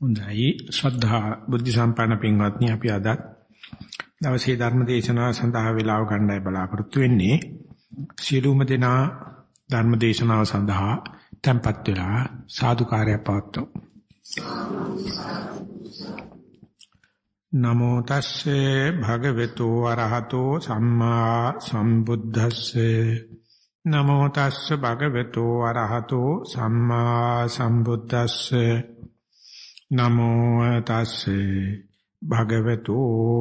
හොඳයි. ශ්‍රද්ධා බුද්ධ සම්පන්න පින්වත්නි අපි අද දවසේ ධර්ම දේශනාව සඳහා වේලාව ගන්නයි බලාපොරොත්තු වෙන්නේ. සියලුම දෙනා ධර්ම දේශනාව සඳහා tempත් වෙලා සාදුකාරය පවත්වමු. නමෝ තස්සේ භගවතු වරහතෝ සම්මා සම්බුද්දස්සේ. නමෝ තස්සේ භගවතු වරහතෝ සම්මා සම්බුද්දස්සේ. නමෝ තස්සේ භගවතු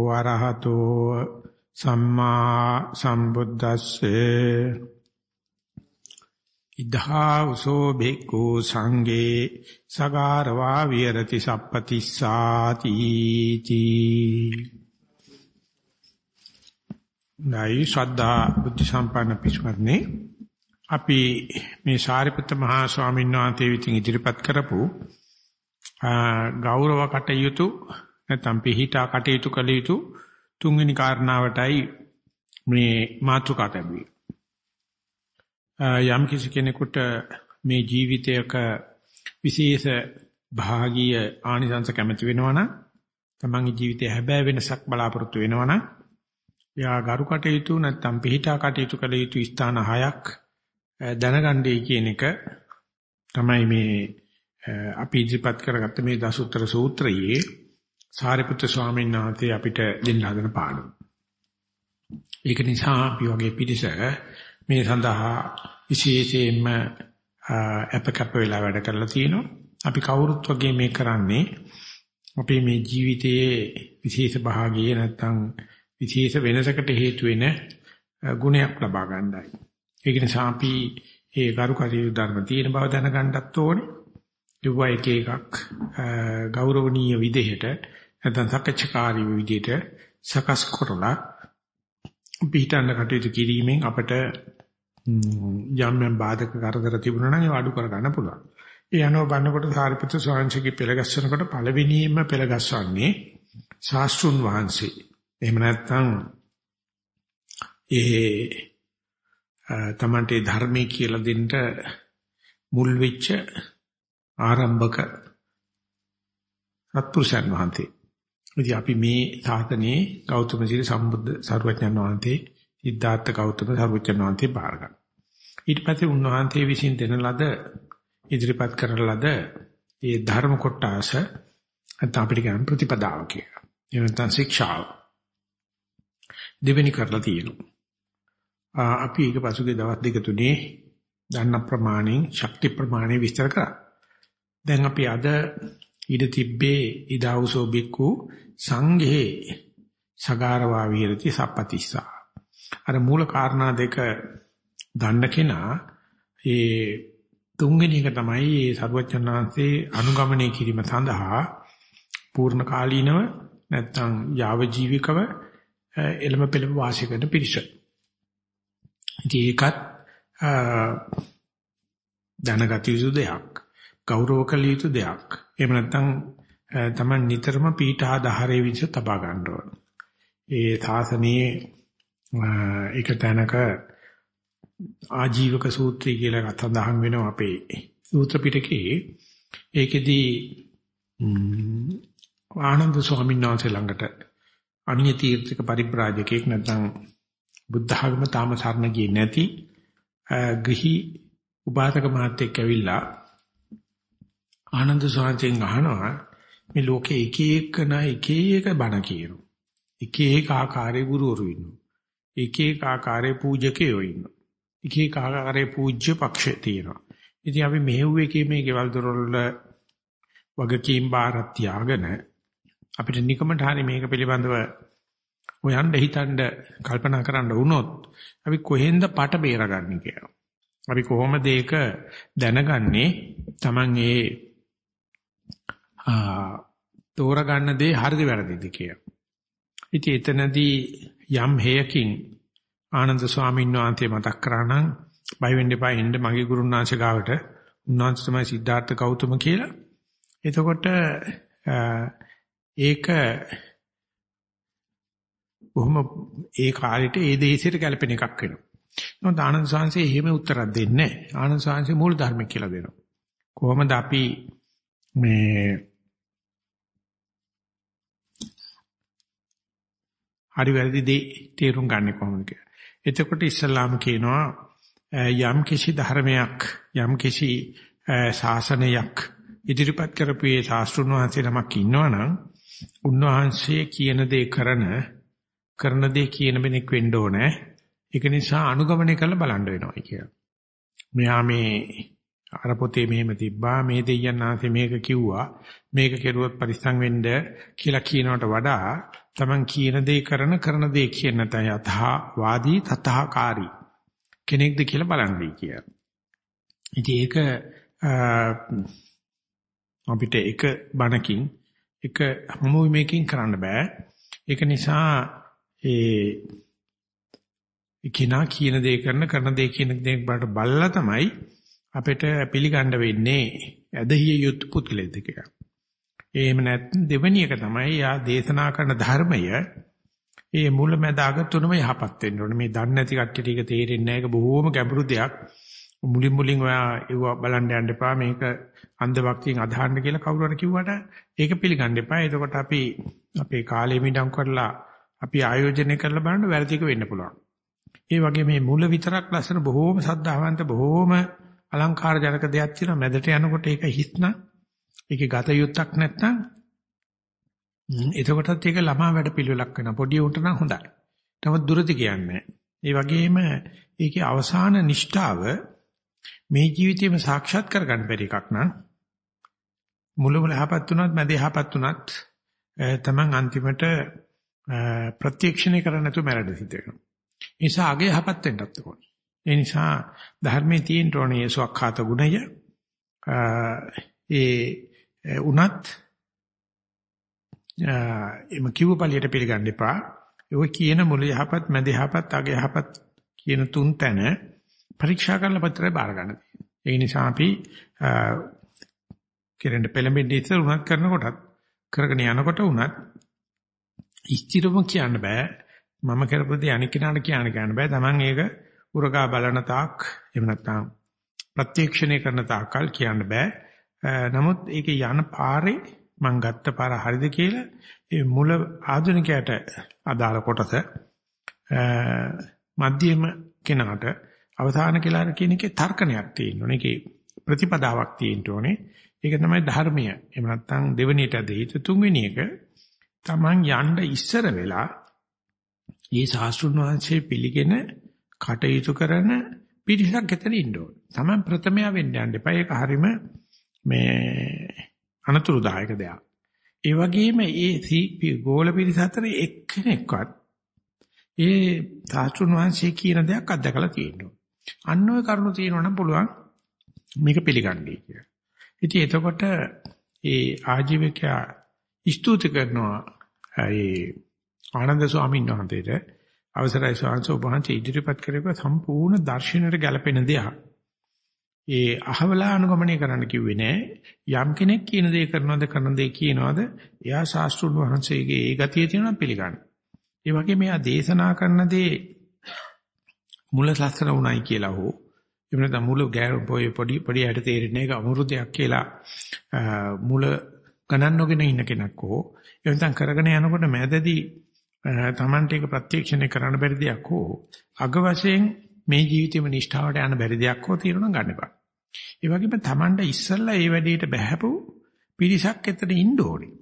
ආරහතෝ සම්මා සම්බුද්දස්සේ. ඉද්ධාවසෝ බික්ඛු සංඝේ සගාරවා විරති සප්පතිස්සාති තී. නයි ශ්‍රද්ධා බුද්ධ සම්පන්න පිස්මත්නේ අපි මේ සාරිපුත්ත මහා ස්වාමීන් වහන්සේ විසින් ඉදිරිපත් කරපු ගෞරව කටයුතු නැත්නම් පිහිටා කටයුතු කළ යුතු තුන්වෙනි කාරණාවටයි මේ මාතෘකා ලැබුවේ. යම් කිසි කෙනෙකුට මේ ජීවිතයක විශේෂ භාගීය ආනිසංස කැමති වෙනවනම් තමන්ගේ ජීවිතයේ හැබෑ වෙනසක් බලාපොරොත්තු වෙනවනම් එයා ගරු කටයුතු නැත්නම් පිහිටා කටයුතු කළ යුතු ස්ථාන හයක් දැනගන්නයි කියන එක තමයි මේ අපි ඉදිරිපත් කරගත්ත මේ දසුත්තර සූත්‍රයේ සාරිපුත්‍ර ස්වාමීන් වහන්සේ අපිට දෙන්න හදන පාඩම. ඒක නිසා අපි වගේ පිළිස මේ සඳහා විශේෂයෙන්ම අපකප්ප වෙලා වැඩ කරලා තියෙනවා. අපි කවුරුත් වගේ මේ කරන්නේ අපේ මේ ජීවිතයේ විශේෂ භාගයේ නැත්තම් විශේෂ වෙනසකට හේතු වෙන ගුණයක් ලබා ගන්නයි. ඒක නිසා අපි ඒ කරු කටයුතු ධර්ම තියෙන බව දැනගන්නත් ඕනේ. ඒවා එක එකක් ගෞරවනීය විදිහට නැත්නම් සකච්ඡාකාරී විදිහට සකස් කරලා පිටන්න කටයුතු කිරීමෙන් අපට යම් යම් බාධක කරදර තිබුණා නම් ඒව අඩු කර ගන්න පුළුවන්. ඒ අනුව බannකොට සාරිපුත්‍ර ස්වාමීන්ගේ පෙළගස්සනකොට පළවෙනියෙන්ම පෙළගස්සන්නේ ශාස්ත්‍රුන් වහන්සේ. එහෙම නැත්නම් ඒ තමන්ට ධර්මයේ කියලා දෙන්න මුල් වෙච්ච ආරම්භක සත්පුරුෂයන් වහන්සේ. ඉතින් අපි මේ සාතනේ ගෞතම සීල සම්බුද්ධ සර්වඥාන් වහන්සේ සිද්ධාර්ථ ගෞතම සර්වඥාන් වහන්සේ බාර ගන්න. ඊට පස්සේ උන්වහන්සේ විසින් දෙන ලද ඉදිරිපත් කරන ලද ඒ ධර්ම කොටස නැත්නම් අපිට කියන ප්‍රතිපදාව කියලා. ඒ නැත්නම් ශික්ෂාව. දෙවෙනි කරලා තියෙනවා. අපි ඒක පසුගිය දවස් දෙක තුනේ දන්න ප්‍රමාණයෙන් ශක්ති ප්‍රමාණය විස්තර කරා. දැන් අපි අද ඊට තිබ්බේ ඉදාවුසෝ බික්කු සංඝේ සගාරවා විහෙරති සප්පතිස්සා අර මූල කාරණා දෙක දන්න කෙනා ඒ තුන්වෙනි එක තමයි මේ සර්වචන්නාංශේ අනුගමනය කිරීම සඳහා පූර්ණ කාලීනව නැත්නම් යාව ජීවිකව එළම පෙළම වාසය කරන පිරිස. ඉතින් ඒකත් දැනගත යුතු දෙයක්. ගෞරව කළ යුතු දෙයක්. එහෙම නැත්නම් තමයි නිතරම පීඨා දහරේ විදිහ තබා ගන්න ඕන. ඒ සාසනයේ එක තැනක ආජීවක සූත්‍රය කියලා එකක් සඳහන් වෙනවා අපේ සූත්‍ර පිටකේ. ඒකෙදී ආනන්ද ස්වාමීන් වහන්සේ ළඟට අන්‍ය තීර්ථක පරිබ්‍රාජකෙක් නැත්නම් බුද්ධ ආගම තාම සරණ ගියේ නැති ගෘහි උපාසක මහත්තයෙක් ඇවිල්ලා ආනන්ද සෝන්තෙන් අහනවා මේ ලෝකේ එක එකන එක එක බණ කියනවා. එක එක ආකාරයේ ගුරුවරු ඉන්නවා. එක එක ආකාරයේ පූජකයෝ ඉන්නවා. එක එක ආකාරයේ පූජ්‍ය පක්ෂ තියෙනවා. ඉතින් අපි මෙහෙව්වේ කී මේ ගෙවල් දොරවල වගකීම් බාරක් තියාගෙන අපිට නිකමට හරි මේක පිළිබඳව හොයන්න හිතන්න කල්පනා කරන්න වුණොත් අපි කොහෙන්ද පට බේරගන්නේ කියලා. අපි කොහොමද ඒක දැනගන්නේ? Taman ඒ තෝරගන්න දේ හරිද වැරදිද කියලා. ඉතින් එතනදී යම් හේයකින් ආනන්ද ස්වාමීන් වහන්සේ මතක් කරා නම් බය වෙන්න එපා එන්න මගේ ගුරුනාංශ ගාවට උන්වහන්සේ තමයි සිද්ධාර්ථ ගෞතම කියලා. එතකොට ඒක බොහොම ඒ කාලෙට ඒ දේශයට ගැලපෙන එකක් වෙනවා. නමුත් ආනන්ද සාංශේ එහෙම උත්තරයක් දෙන්නේ නැහැ. ආනන්ද සාංශේ මූල ධර්ම කියලා දෙනවා. කොහොමද අපි මේ හරි වැරදි දේ තේරුම් ගන්න කොහොමද කියලා. එතකොට ඉස්ලාම කියනවා යම් කිසි ධර්මයක් යම් කිසි ශාසනයක් ඉදිරිපත් කරපු ඒ ශාස්ත්‍රුන් වහන්සේ නමක් ඉන්නවනම් උන්වහන්සේ කියන දේ කරන කරන දේ කියන කෙනෙක් වෙන්න ඕනේ. ඒක නිසා අනුගමනය කරලා බලන්න වෙනවා කියලා. මෙහා මේ අර පොතේ මෙහෙම තිබ්බා මේ දෙයයන් ආසේ මේක කිව්වා මේක කෙරුවොත් පරිස්සම් වෙන්න කියලා කියනවට වඩා Taman කියන දේ කරන කරන දේ කියන නැත්නම් යතහා වාදී තතහකාරී කෙනෙක්ද කියලා බලන්නයි කියලා. ඉතින් ඒක අපිට එක බණකින් එක හමුවීමකින් කරන්න බෑ. ඒක නිසා ඒ කිනා කියන දේ කරන කරන දේ කියන දේ බලට බලලා තමයි අපිට පිළිගන්න වෙන්නේ ඇදහිය යුතු පුතුලෙද කියලා. එහෙම නැත්නම් දෙවෙනි එක තමයි යා දේශනා කරන ධර්මය ඒ මුලැමැද අග තුනම යහපත් වෙන්න ඕනේ. මේ දන්නේ නැති කට්ටියට ඒක තේරෙන්නේ නැහැ. ඒක බොහොම ගැඹුරු දෙයක්. මුලින් මුලින් ඔයා ඒව බලන්න යන්න එපා. මේක අන්ධ භක්තියෙන් අදහන්න කියලා කවුරු හරි කිව්වට ඒක පිළිගන්න එපා. එතකොට අපි අපේ කාලෙ මිඩම් කරලා අපි ආයෝජනය කරලා බලන්න වැරදික වෙන්න පුළුවන්. ඒ වගේ මේ මුල විතරක් ලස්සන බොහොම සද්ධාවන්ත බොහොම අලංකාර ජනක දෙයක් තියෙනවා. මැදට යනකොට ඒක හිස්නා. ඒකේ ගත යුත්තක් නැත්නම් එතකොටත් ඒක ළමා වැඩ පිළිවෙලක් වෙනවා. පොඩි උන්ට නම් හොඳයි. නමුත් දුරදි කියන්නේ. ඒ වගේම ඒකේ අවසාන නිෂ්ඨාව මේ ජීවිතේම සාක්ෂාත් කරගන්න බැරි එකක් නම් මුල මුල යහපත් උනත් මැද යහපත් උනත් තමන් අන්තිමට ප්‍රත්‍යක්ෂණය කරන්න නැතුව මැරෙන්න සිද්ධ වෙනවා. ඒ නිසා අගේ යහපත් වෙන්නත් ඕනේ. ඒ නිසා ධර්මයේ තියෙන ඕනේ සුවක්ඛාත ගුණය ඒ උනත් එම කිව්ව පළියට පිළිගන්න එපා. ඒක කියන මුල යහපත් මැද යහපත් අග යහපත් කියන තුන් තැන පරීක්ෂා කරලා පත්‍රය බාර ගන්න තියෙනවා. ඒ නිසා අපි කෙරෙන්න පෙළඹෙන්නේ ඉස්සර උනත් කරනකොටත් කරගෙන යනකොට උනත් ස්ථිරව කියන්න බෑ. මම කරපොදී අනික් කෙනාට කියන්න කියන්න බෑ. Taman ඒක උරගා බලන තාක් එහෙම නැත්නම් ප්‍රත්‍යක්ෂණය කරන තාක්කල් කියන්න බෑ. නමුත් ඒක යන පාරේ මං ගත්ත පාර හරිද කියලා ඒ මුල ආධුනිකයට අදාළ කොටස මධ්‍යම කෙනාට අවසාන කියලා කියන එකේ තර්කණයක් තියෙනවා. ඒකේ ප්‍රතිපදාවක් තියෙන්න ඕනේ. ඒක තමයි ධර්මය. එහෙම නැත්නම් දෙවෙනියට දෙහිත තුන්වෙනි එක Taman යන්න ඉස්සර වෙලා මේ ශාස්ත්‍රුන් වහන්සේ පිළිගෙන කටයුතු කරන පිරිසක් එතන ඉන්න ඕනේ. Taman ප්‍රථමයා වෙන්න යන්න එපා. ඒක හරීම මේ අනතුරුදායක දෙයක්. ඒ වගේම ඒ ගෝල පිරිස අතර එක්කෙනෙක්වත් ඒ සාස්ත්‍රුන් වහන්සේ කියන දෙයක් අත්දකලා තියෙනවා. අන්න ওই කරුණු තියෙනවා නම් පුළුවන් මේක පිළිගන්නයි කියලා. ඉතින් එතකොට ඒ ආජීවකයා ස්තුති කරනවා ඒ ආනන්ද ස්වාමීන් වහන්සේට අවසරයි ස්වාමීන් වහන්සේ ඉදිරිපත් කරපු සම්පූර්ණ දර්ශනයට ගැලපෙන දෙයක්. ඒ අහවලා අනුගමනය කරන්න කිව්වේ නෑ. යම් කෙනෙක් කියන දේ කරනවද කරන දේ කියනවද එයා ශාස්ත්‍රුන් වහන්සේගේ ඒ ගතිය තියෙනවා පිළිගන්න. ඒ වගේ මෙයා දේශනා කරන දේ මුල ලස්සන උණයි කියලා හෝ එහෙම නැත්නම් මුල පොඩි පොඩි පොඩි ඇට තේරෙන්නේ ඒක අමුරුදයක් කියලා මුල ගණන් නොගෙන ඉන්න කෙනෙක් හෝ එහෙනම් කරගෙන යනකොට මැදදී Tamante එක ප්‍රත්‍යක්ෂණය කරන්න බැරි දෙයක් හෝ අග වශයෙන් මේ ජීවිතේම නිෂ්ඨාවට යන බැරි දෙයක් හෝ තියෙනවා නම් ගන්න එපා. ඒ වගේම Tamanda ඉස්සල්ලා ඒ වැඩේට බහැපු පිරිසක් එතන ඉන්න ඕනේ.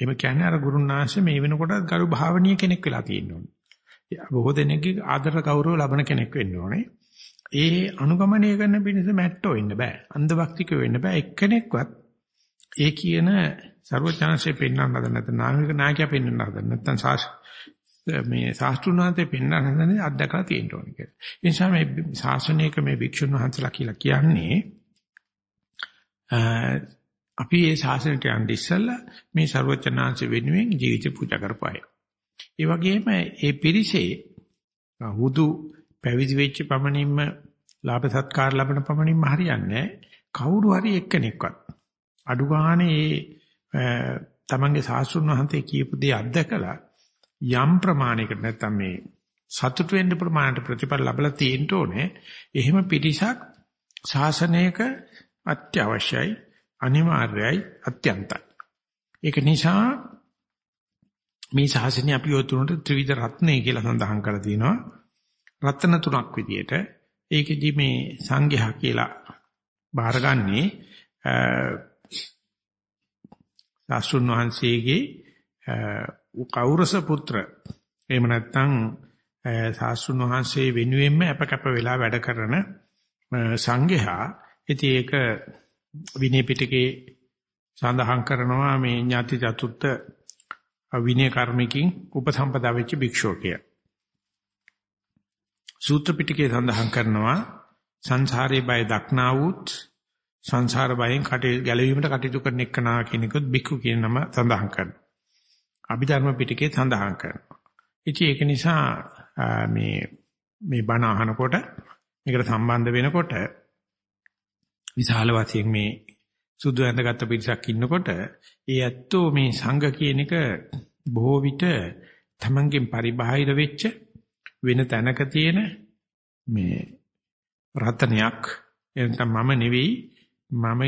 එහෙම කියන්නේ අර ගුරුනාංශ මේ වෙනකොට ගරු භාවනීය කෙනෙක් වෙලා තියෙන්න ඕනේ. බොහෝ දෙනෙක්ගේ ආදර ගෞරව ලබන කෙනෙක් වෙන්න ඕනේ. ඒ අනුගමනය කරන පිණිස මැට්ටෝ ඉන්න බෑ. අන්ධභක්තිකෝ වෙන්න බෑ. එක්කෙනෙක්වත් ඒ කියන ਸਰවඥාන්සේ පෙන්වන්න හදන නැත්නම් නාමික නායකයා පෙන්වන්න හදන නැත්නම් මේ ශාස්ත්‍රුණ වහන්සේ පෙන්වන හදනේ අත්දකලා තියෙන්න ඕනේ කියලා. ඒ නිසා මේ ශාසනයක මේ වික්ෂුන් වහන්සලා කියලා කියන්නේ අපි මේ ශාසනයට යන්න ඉස්සෙල්ලා මේ ਸਰවචනාංශ වෙනුවෙන් ජීවිත පූජා කරපාය. ඒ වගේම ඒ පිරිසේ හුදු පැවිදි වෙච්ච පමණින්ම ලාභ සත්කාර ලැබෙන පමණින්ම හරියන්නේ කවුරු හරි එක්කෙනෙක්වත් අඩු ගානේ තමන්ගේ සාසුන් වහන්සේ කියපු දේ අත්දකලා යම් ප්‍රමාණයකට නැත්තම් මේ සතුට වෙන්න ප්‍රමාණයට ප්‍රතිඵල ලැබලා තියෙන්න ඕනේ. එහෙම පිටිසක් ශාසනයක අත්‍යවශ්‍යයි, අනිවාර්යයි, අත්‍යන්තයි. ඒක නිසා මේ ශාසනය අපි ඔය තුනට ත්‍රිවිධ රත්නය කියලා සඳහන් කරලා තිනවා. රත්න තුනක් විදියට. ඒකෙදි මේ සංඝයා කියලා බාරගන්නේ සාස්ෘණ වහන්සේගේ කෞරස පුත්‍ර එහෙම නැත්නම් සාස්ෘණ වහන්සේ වෙනුවෙන්ම අපකප වෙලා වැඩ කරන සංඝයා ඉතින් ඒක විනය පිටකේ සඳහන් කරනවා මේ ඥාති චතුත්ථ විනය කර්මිකින් උපසම්පදා වෙච්ච භික්ෂුවකය. සූත්‍ර පිටකේ සඳහන් කරනවා සංසාරේ බය දක්නා වූත් සංසාර බයෙන් කටේ ගැලවීමට කටයුතු කරන එක්කනා කෙනෙකුත් බික්කු කියන නම සඳහන් කරනවා. අභිධර්ම පිටකේ සඳහන් කරනවා. ඉතින් ඒක නිසා මේ මේ බණ අහනකොට මේකට සම්බන්ධ වෙනකොට විශාල වශයෙන් මේ සුදු ඇඳගත්තු පිරිසක් ඉන්නකොට ඒ ඇත්තෝ මේ සංඝ කියන එක බොහෝ විට තමන්ගෙන් පරිබාහිර වෙච්ච වෙන තැනක තියෙන මේ රතනයක් එතන මම නෙවෙයි මම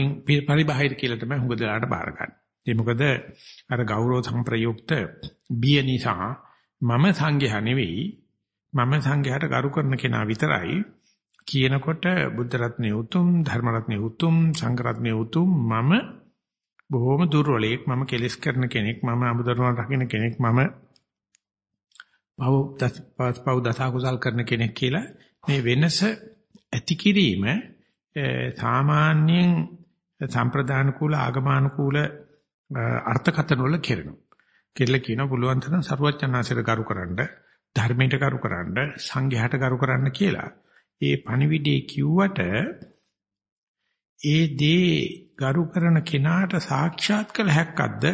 පරිබාහිර කියලා තමයි හුඟ දලාට බාර ගන්න. ඒ මොකද? අර ගෞරව සම්ප්‍රයුක්ත බිය නිසා මම සංඝයා නෙවෙයි මම සංඝයාට කරු කරන කෙනා විතරයි. කියනකොට බුද්ධ රත්නේ උතුම් ධර්ම රත්නේ උතුම් සංඝ රත්නේ උතුම් මම බොහොම දුර්වලෙක් මම කෙලස් කරන කෙනෙක් මම අමුදරුවන් රකින්න කෙනෙක් මම පව පව දසා කුසල් කරන කෙනෙක් කියලා මේ වෙනස ඇති කිරීම සාමාන්‍යයෙන් සම්ප්‍රදාන කුල ආගමානුකූල අර්ථකථන වල කෙරෙනවා. කියලා කියන පුළුවන් තරම් සරුවචනාංශයට කරු කරන්න ධර්මයට කරු කරන්න සංඝයාට කරු කරන්න කියලා. ඒ පණිවිඩේ කිව්වට ඒ දේ ගරු කරන කෙනාට සාක්ෂාත් කළ හැක්කක්ද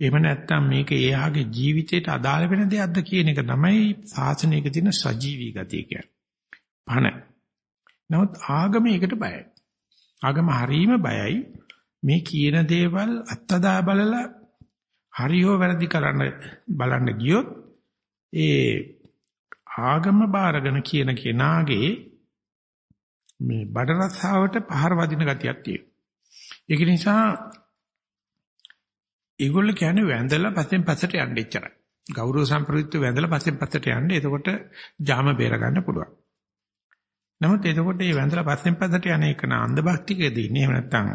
එහෙම නැත්නම් මේක එයාගේ ජීවිතයට අදාළ වෙන දෙයක්ද කියන එක තමයි සාසනයක තියෙන සජීවී ගතිය කියන්නේ. පණ. නමුත් ආගම ඒකට බයයි. ආගම හරීම බයයි. මේ කියන දේවල් අත්දා බලලා හරියෝ වැරදි කරන්න බලන්න ගියොත් ඒ ආගම බාරගෙන කියන කෙනාගේ මේ බඩ රස්සාවට පහර වදින ගතියක් තියෙනවා. ඒක නිසා ඒගොල්ලෝ කියන්නේ වැඳලා පස්සෙන් පස්සට යන්න එච්චරයි. ගෞරව සම්ප්‍රයුක්ත වැඳලා පස්සෙන් පස්සට යන්න. එතකොට ජාම බේර ගන්න පුළුවන්. නමුත් එතකොට මේ වැඳලා පස්සෙන් පස්සට යන එක නාන්ද භක්තිකදී ඉන්නේ. එහෙම නැත්නම්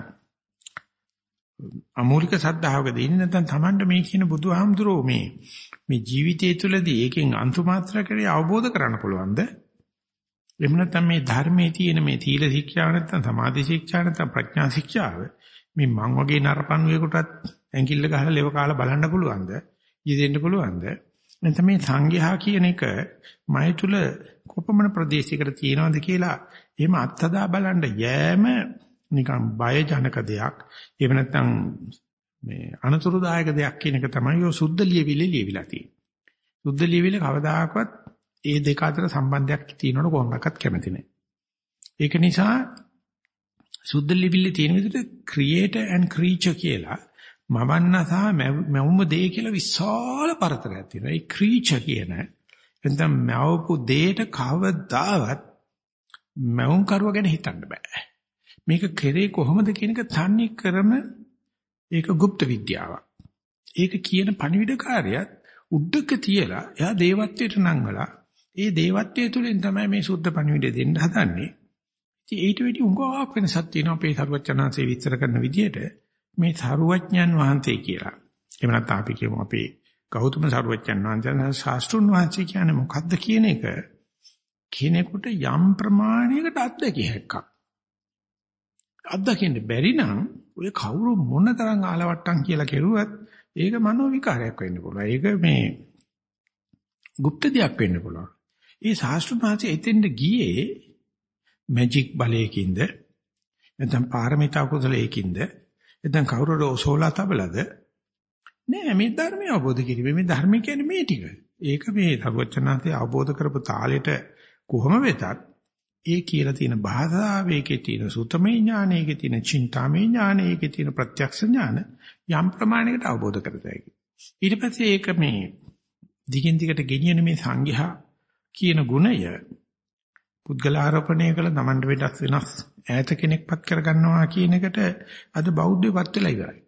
අමූලික සද්ධාවකදී ඉන්නේ නැත්නම් Tamanට මේ කියන බුදුහාමුදුරෝ මේ මේ ජීවිතය තුළදී ඒකෙන් අන්තු මාත්‍රකේ අවබෝධ කරගන්න පුළුවන්ද? එහෙම නැත්නම් මේ ධර්මයේ තියෙන මේ තීල ශික්ෂාව නැත්නම් සමාධි ශික්ෂාව නැත්නම් ප්‍රඥා ශික්ෂාව මේ මං වගේ නරපණුවෙකුටත් ඇඟිල්ල ගහලා ලෙව කාලා බලන්න පුළුවන්ද? යෙදෙන්න පුළුවන්ද? නැත්නම් මේ සංඝයා කියන එක මය තුල කොපමණ ප්‍රදේශයකට තියෙනවද කියලා එහෙම අත්හදා බලන්න යෑම නිකන් බය ජනක දෙයක්. එහෙම නැත්නම් මේ අනතුරුදායක දෙයක් කියන එක තමයි ඔය සුද්ධ ලියවිලි ලියවිලා තියෙන්නේ. සුද්ධ ලියවිලි කවදාකවත් ඒ දෙක අතර සම්බන්ධයක් තියෙනවද කොහොමදක්වත් කැමති නැහැ. ඒක නිසා සුද්ධ ලියවිලි තියෙන විදිහට creator and creature කියලා මවන්න සහ මවුම දේ කියලා විශාල පරතරයක් තියෙනවා. ඒ creature කියන එතන මවපු දෙයට කවදාවත් මවුන් කරුව ගැන හිතන්න බෑ. මේක කෙරේ කොහොමද කියන එක තන්නේ කරම ඒක গুপ্ত විද්‍යාවක්. ඒක කියන පණිවිඩකාරයත් උඩක තියලා එයා දේවත්වයට නංවලා ඒ දේවත්වයේ තුලින් තමයි මේ සුද්ධ පණිවිඩය දෙන්න හදන්නේ. ඉතින් ඊට වෙඩි උඟාවක් වෙනසක් තියෙනවා අපේ සර්වචනාංශේ විස්තර කරන විදිහට මේ සරුවඥන් වහන්සේ කියලා. එහෙම නැත්නම් අපි කියමු අපේ ගෞතම සරුවඥන් වහන්සේ ශාස්ත්‍රුන් වහන්සේ කියන්නේ මොකද්ද කියන එක කෙනෙකුට යම් ප්‍රමාණයකට අත්දැකිය හැක්කක්. අත්දකින්න බැරි නම් ඔය කවුරු මොන තරම් ආලවට්ටම් කියලා කෙරුවත් ඒක මනෝ විකාරයක් වෙන්න පුළුවන්. ඒක මේ গুপ্ত දෙයක් වෙන්න පුළුවන්. ඒ ශාස්ත්‍රඥාචි එතෙන්ද ගියේ මැජික් බලයකින්ද නැත්නම් පාරමිතා කුසලයකින්ද නැත්නම් කවුරුරෝ ඔසෝලා තබලද නෑ මේ ධර්මය අවබෝධ කිරීම මේ ධර්ම කියන්නේ මේ ටික. ඒක මේ සර්වචනාතේ අවබෝධ කරපු තාලෙට කොහොම වෙතත් ඒ කියලා තියෙන භාෂාවේ ඒකේ තියෙන සුතමේ ඥාන, ඒකේ තියෙන චින්තාමේ ඥාන, ඒකේ තියෙන ප්‍රත්‍යක්ෂ ඥාන යම් ප්‍රමාණයකට අවබෝධ කරගන්න. ඊට පස්සේ ඒක මේ දිගින් දිගට ගෙනියන මේ සංඝයා කියන ගුණය පුද්ගල ආරෝපණය කළ තමන්ට වෙනස් වෙනස් ඈත කෙනෙක්පත් කරගන්නවා කියන එකට අද බෞද්ධයපත් වෙලා ඉවරයි.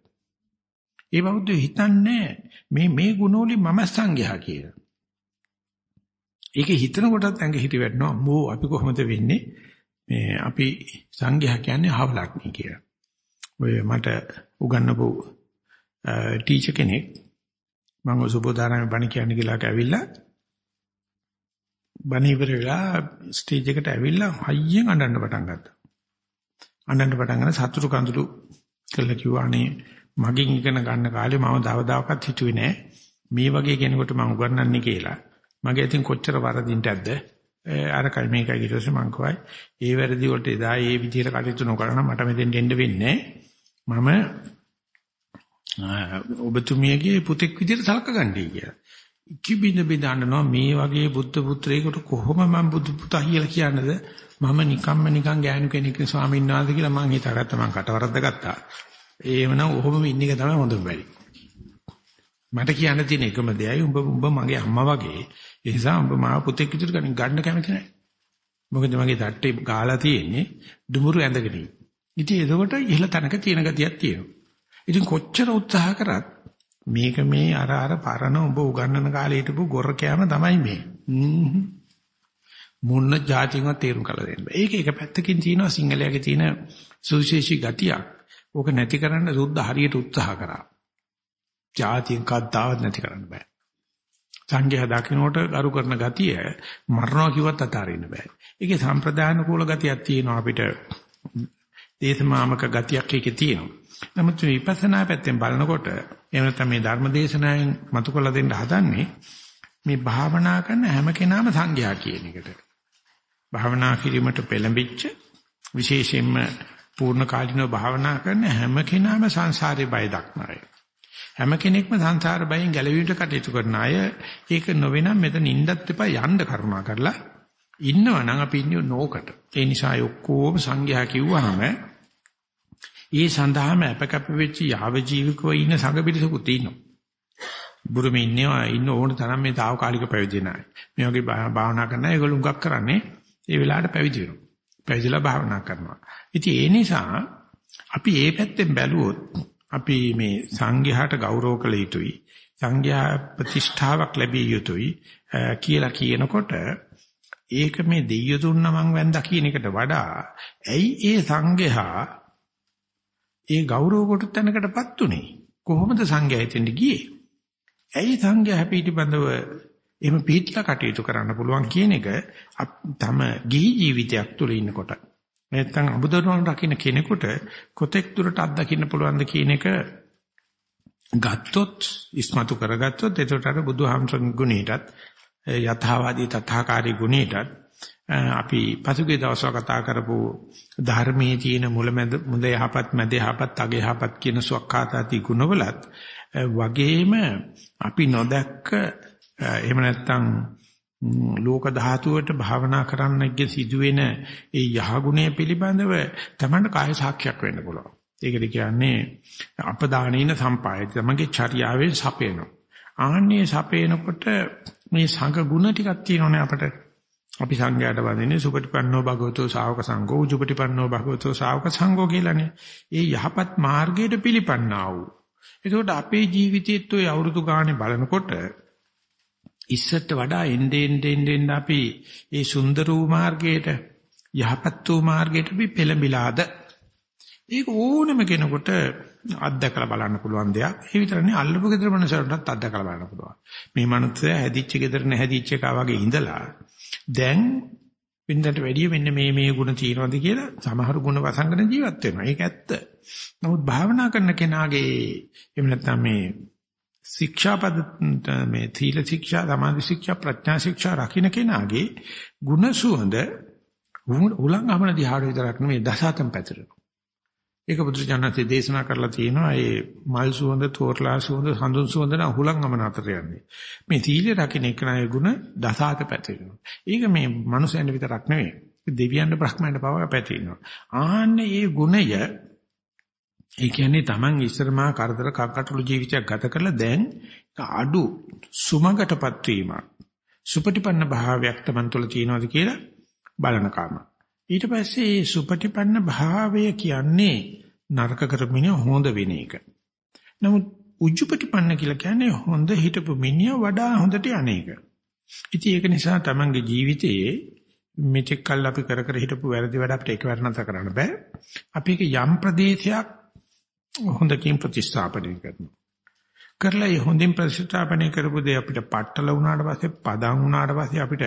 ඒ බෞද්ධ හිතන්නේ මේ මේ ගුණෝලි මම සංඝයා කියලා. ඒක හිතන කොටත් ඇඟ හිටි වැටෙනවා. මෝ අපි කොහොමද වෙන්නේ? මේ අපි සංඝයා කියන්නේ හවලක් නේ කියලා. ඔය මට උගන්වපු ටීචර් කෙනෙක් මම සුබෝධාරාමේ බණ කියන්න කියලා ඇවිල්ලා බණ ඉවර වෙලා ස්ටේජ් එකට ඇවිල්ලා හයියෙන් අඬන්න පටන් ගත්තා. අඬන්න පටන් ගන්න සතුටු කඳුළු කළා කිව්වානේ මගෙන් ඉගෙන ගන්න කාලේ මම දවදාවකත් හිතුවේ නෑ මේ වගේ කෙනෙකුට මම උගන්වන්නේ කියලා. මගේ අතින් කොච්චර වරදින්ටද අරකයි මේකයි ඊට පස්සේ මං කවයි ඒ වැරදි වලට එදා ඒ විදිහට කටයුතු නොකරන මට මෙතෙන් දෙන්න වෙන්නේ මම ඔබතුමියගේ පුතෙක් විදිහට සලකගන්නයි කියලා. කිබින බෙදන්නනවා මේ වගේ බුද්ධ පුත්‍රයෙකුට කොහොම මම බුදු පුතා කියලා කියන්නද මම නිකම්ම නිකන් ගෑනු කෙනෙක් ස්වාමීන් වහන්සේ කියලා මං හිතාගත්තා මං කටවරද්ද ගත්තා. ඒවනම් ඔහොම ඉන්න එක තමයි හොඳම බැරි. මට කියන්න තියෙන එකම දෙයයි උඹ උඹ මගේ අම්මා වගේ. ඒ නිසා උඹ මාව පුතෙක් විදිහට ගන්න කැමති නැහැ. මොකද මගේ තට්ටේ ගාලා තියෙන්නේ දුමුරු ඇඳගෙන. ඉතින් එතකොට ඉහළ තැනක තියෙන ගතියක් තියෙනවා. ඉතින් කොච්චර උත්සාහ කරත් මේක මේ අර අර පරණ උඹ උගන්නන කාලේ හිටපු ගොර කෑම තමයි මේ. මොන જાතියක්වත් තේරුම් කළ දෙන්න. ඒක එක පැත්තකින් තියෙනවා සිංහලයේ තියෙන සුවිශේෂී ගතියක්. ඕක නැති කරන්න සුද්ධ හරියට උත්සාහ කරා. જાතියෙන් කද්දාවත් නැති කරන්න බෑ. සංඝයා දකින්නට කරු කරන ගතිය මරණවා කිව්වත් අතාරින්න බෑ. ඒකේ සම්ප්‍රදාන කූල ගතියක් තියෙනවා අපිට. දේශමාමක ගතියක් ඒකේ තියෙනවා. නමුත් විපස්සනා පැත්තෙන් බලනකොට එහෙම නැත්නම් මේ ධර්ම දේශනාවෙන් මතු කළ දෙන්න හදන්නේ මේ භාවනා කරන හැම කෙනාම සංඝයා කියන එකට. භාවනා කිරීමට පෙළඹිච්ච විශේෂයෙන්ම පූර්ණ කාලිනව භාවනා කරන හැම කෙනාම සංසාරේ බය දක්නයි. හැම කෙනෙක්ම සංසාර බයෙන් ගැලවීමට කටයුතු කරන අය ඒක නොවෙනම් මෙතන ඉන්නත් එපා යන්න කරුණා කරලා ඉන්නවනම් අපි ඉන්නේ නෝකට. ඒ නිසා ඔක්කොම සංඝයා කිව්වහම ඒ සඳහාම අපකප්ප වෙච්ච යාව ජීවිකව ඉන්න සංඝ පිරිසකුත් ඉන්නවා. බුරුමේ ඉන්නවා ඉන්න ඕන තරම් මේ తాවකාලික පැවිදි නැහැ. මේ වගේ භාවනා කරන ඒගොල්ලෝ උගක් කරන්නේ ඒ වෙලාවට පැවිදි වෙනවා. පැවිදිලා භාවනා කරනවා. ඉතින් ඒ නිසා අපි මේ පැත්තෙන් බැලුවොත් අපි මේ සංඝයාට ගෞරව කළ යුතුයි. සංඝයා ප්‍රතිෂ්ඨාවක් ලැබිය යුතුයි කියලා කියනකොට ඒක මේ දෙයිය දුන්න මං වැන්දා කියන එකට වඩා ඇයි ඒ සංඝයා ඒ ගෞරව කොට තැනකටපත් උනේ කොහොමද සංඝයා එතෙන්ට ගියේ ඇයි සංඝයා පිටිබඳව එහෙම පිටිලා කටයුතු කරන්න පුළුවන් කියන එක තම ගිහි ජීවිතයක් තුළ ඉන්නකොට නැත්නම් අමුදරුවන් රකින්න කෙනෙකුට කොතෙක් දුරට අත්දකින්න පුළුවන්ද කියන එක ගත්තොත් ඉස්මතු කරගත්තොත් එතකොට අර බුදුහාමසන් ගුණයටත් යථාවාදී තථාකාරී ගුණයටත් අපි පසුගිය දවස්වල කතා කරපු ධර්මයේ තියෙන මුලමැද මුද යහපත් මැද යහපත් අග යහපත් කියන සුවක්ඛාතාති ගුණවලත් වගේම අපි නොදැක්ක එහෙම නැත්නම් ලෝක ධාතුවට භාවනා කරන්නගේ සිදුවෙන ඒ යහගුණය පිළිබඳව තමයි කාය සාක්ෂියක් වෙන්න පුළුවන්. ඒකද කියන්නේ අපදානින සම්පායය. තමගේ චර්යාවෙන් සපේනවා. ආන්නේ සපේනකොට මේ සංඝ ගුණ ටිකක් තියෙනවනේ අපිට. අපි සංඝයාට වදින්නේ සුපටිපන්නෝ භගවතෝ ශාවක සංඝෝ උජුපටිපන්නෝ භගවතෝ ශාවක සංඝෝ කියලානේ. ඒ යහපත් මාර්ගයට පිළිපන්නා වූ. ඒකෝට අපේ ජීවිතයේත් ඔය අවුරුදු ගානේ බලනකොට ඉස්සට වඩා එnde ende ende අපි මේ සුන්දර වූ මාර්ගයට යහපත් වූ මාර්ගයට අපි පෙළඹිලාද ඒක ඕනම කෙනෙකුට අත්දකලා බලන්න පුළුවන් දෙයක්. ඒ විතරනේ අල්ලපු ගෙදර මනසටත් අත්දකලා බලන්න පුළුවන්. මේ මනුස්සය හැදිච්ච ගෙදර නැහැදිච්ච එකා වගේ ඉඳලා දැන් වෙනදට වැඩිය මෙන්න මේ මේ ಗುಣ තියෙනවද කියලා සමහර ಗುಣ වසංගන ජීවත් වෙනවා. ඒක ඇත්ත. නමුත් භාවනා කරන කෙනාගේ එහෙම නැත්නම් මේ ශික්ෂාපද මේ තීල ශික්ෂා, සමාධි ශික්ෂා, ප්‍රඥා ශික්ෂා රකින්න කෙනාගේ ಗುಣ සුවඳ උලංගමන දිහාට විතරක් නෙමෙයි දසාතම් පැතිරෙනවා. ඒක බුදුජානකේ දේශනා කරලා තියෙනවා ඒ මල් සුවඳ, තෝරලා සුවඳ, හඳුන් සුවඳ නම් හුලංගමන අතර යන්නේ. මේ තීල රකින්න කෙනාගේ ಗುಣ දසාත පැතිරෙනවා. ඒක මේ මනුස්සයන්ට විතරක් නෙමෙයි. දෙවියන්ට බ්‍රහ්මයන්ට පවා පැතිරෙනවා. ආන්නේ මේ ගුණය ඒ කියන්නේ Taman ඉස්සරමා කරදර කක්කටළු ජීවිතයක් ගත කරලා දැන් අඩු සුමගටපත් වීමක් සුපටිපන්න භාවයක් Taman තුළ තියෙනවද කියලා බලන කම. ඊට පස්සේ මේ සුපටිපන්න භාවය කියන්නේ නරක කරමින හොඳ වෙන එක. නමුත් උජුපටිපන්න කියලා කියන්නේ හොඳ හිටපු මිනිහ වඩා හොඳට අනේක. ඉතින් ඒක නිසා තමන්ගේ ජීවිතයේ මෙතෙක් කල් අපි කර කර හිටපු වැරදි වැඩ අපිට එකවර නැත කරන්න බෑ. අපි ඒක යම් ප්‍රදේශයක් හොඳකින් ප්‍රතිස්ථාපනය කරනවා. කරලා ඒ හොඳින් ප්‍රතිස්ථාපනය කරපු දේ අපිට පටල වුණාට පස්සේ පදම් වුණාට පස්සේ අපිට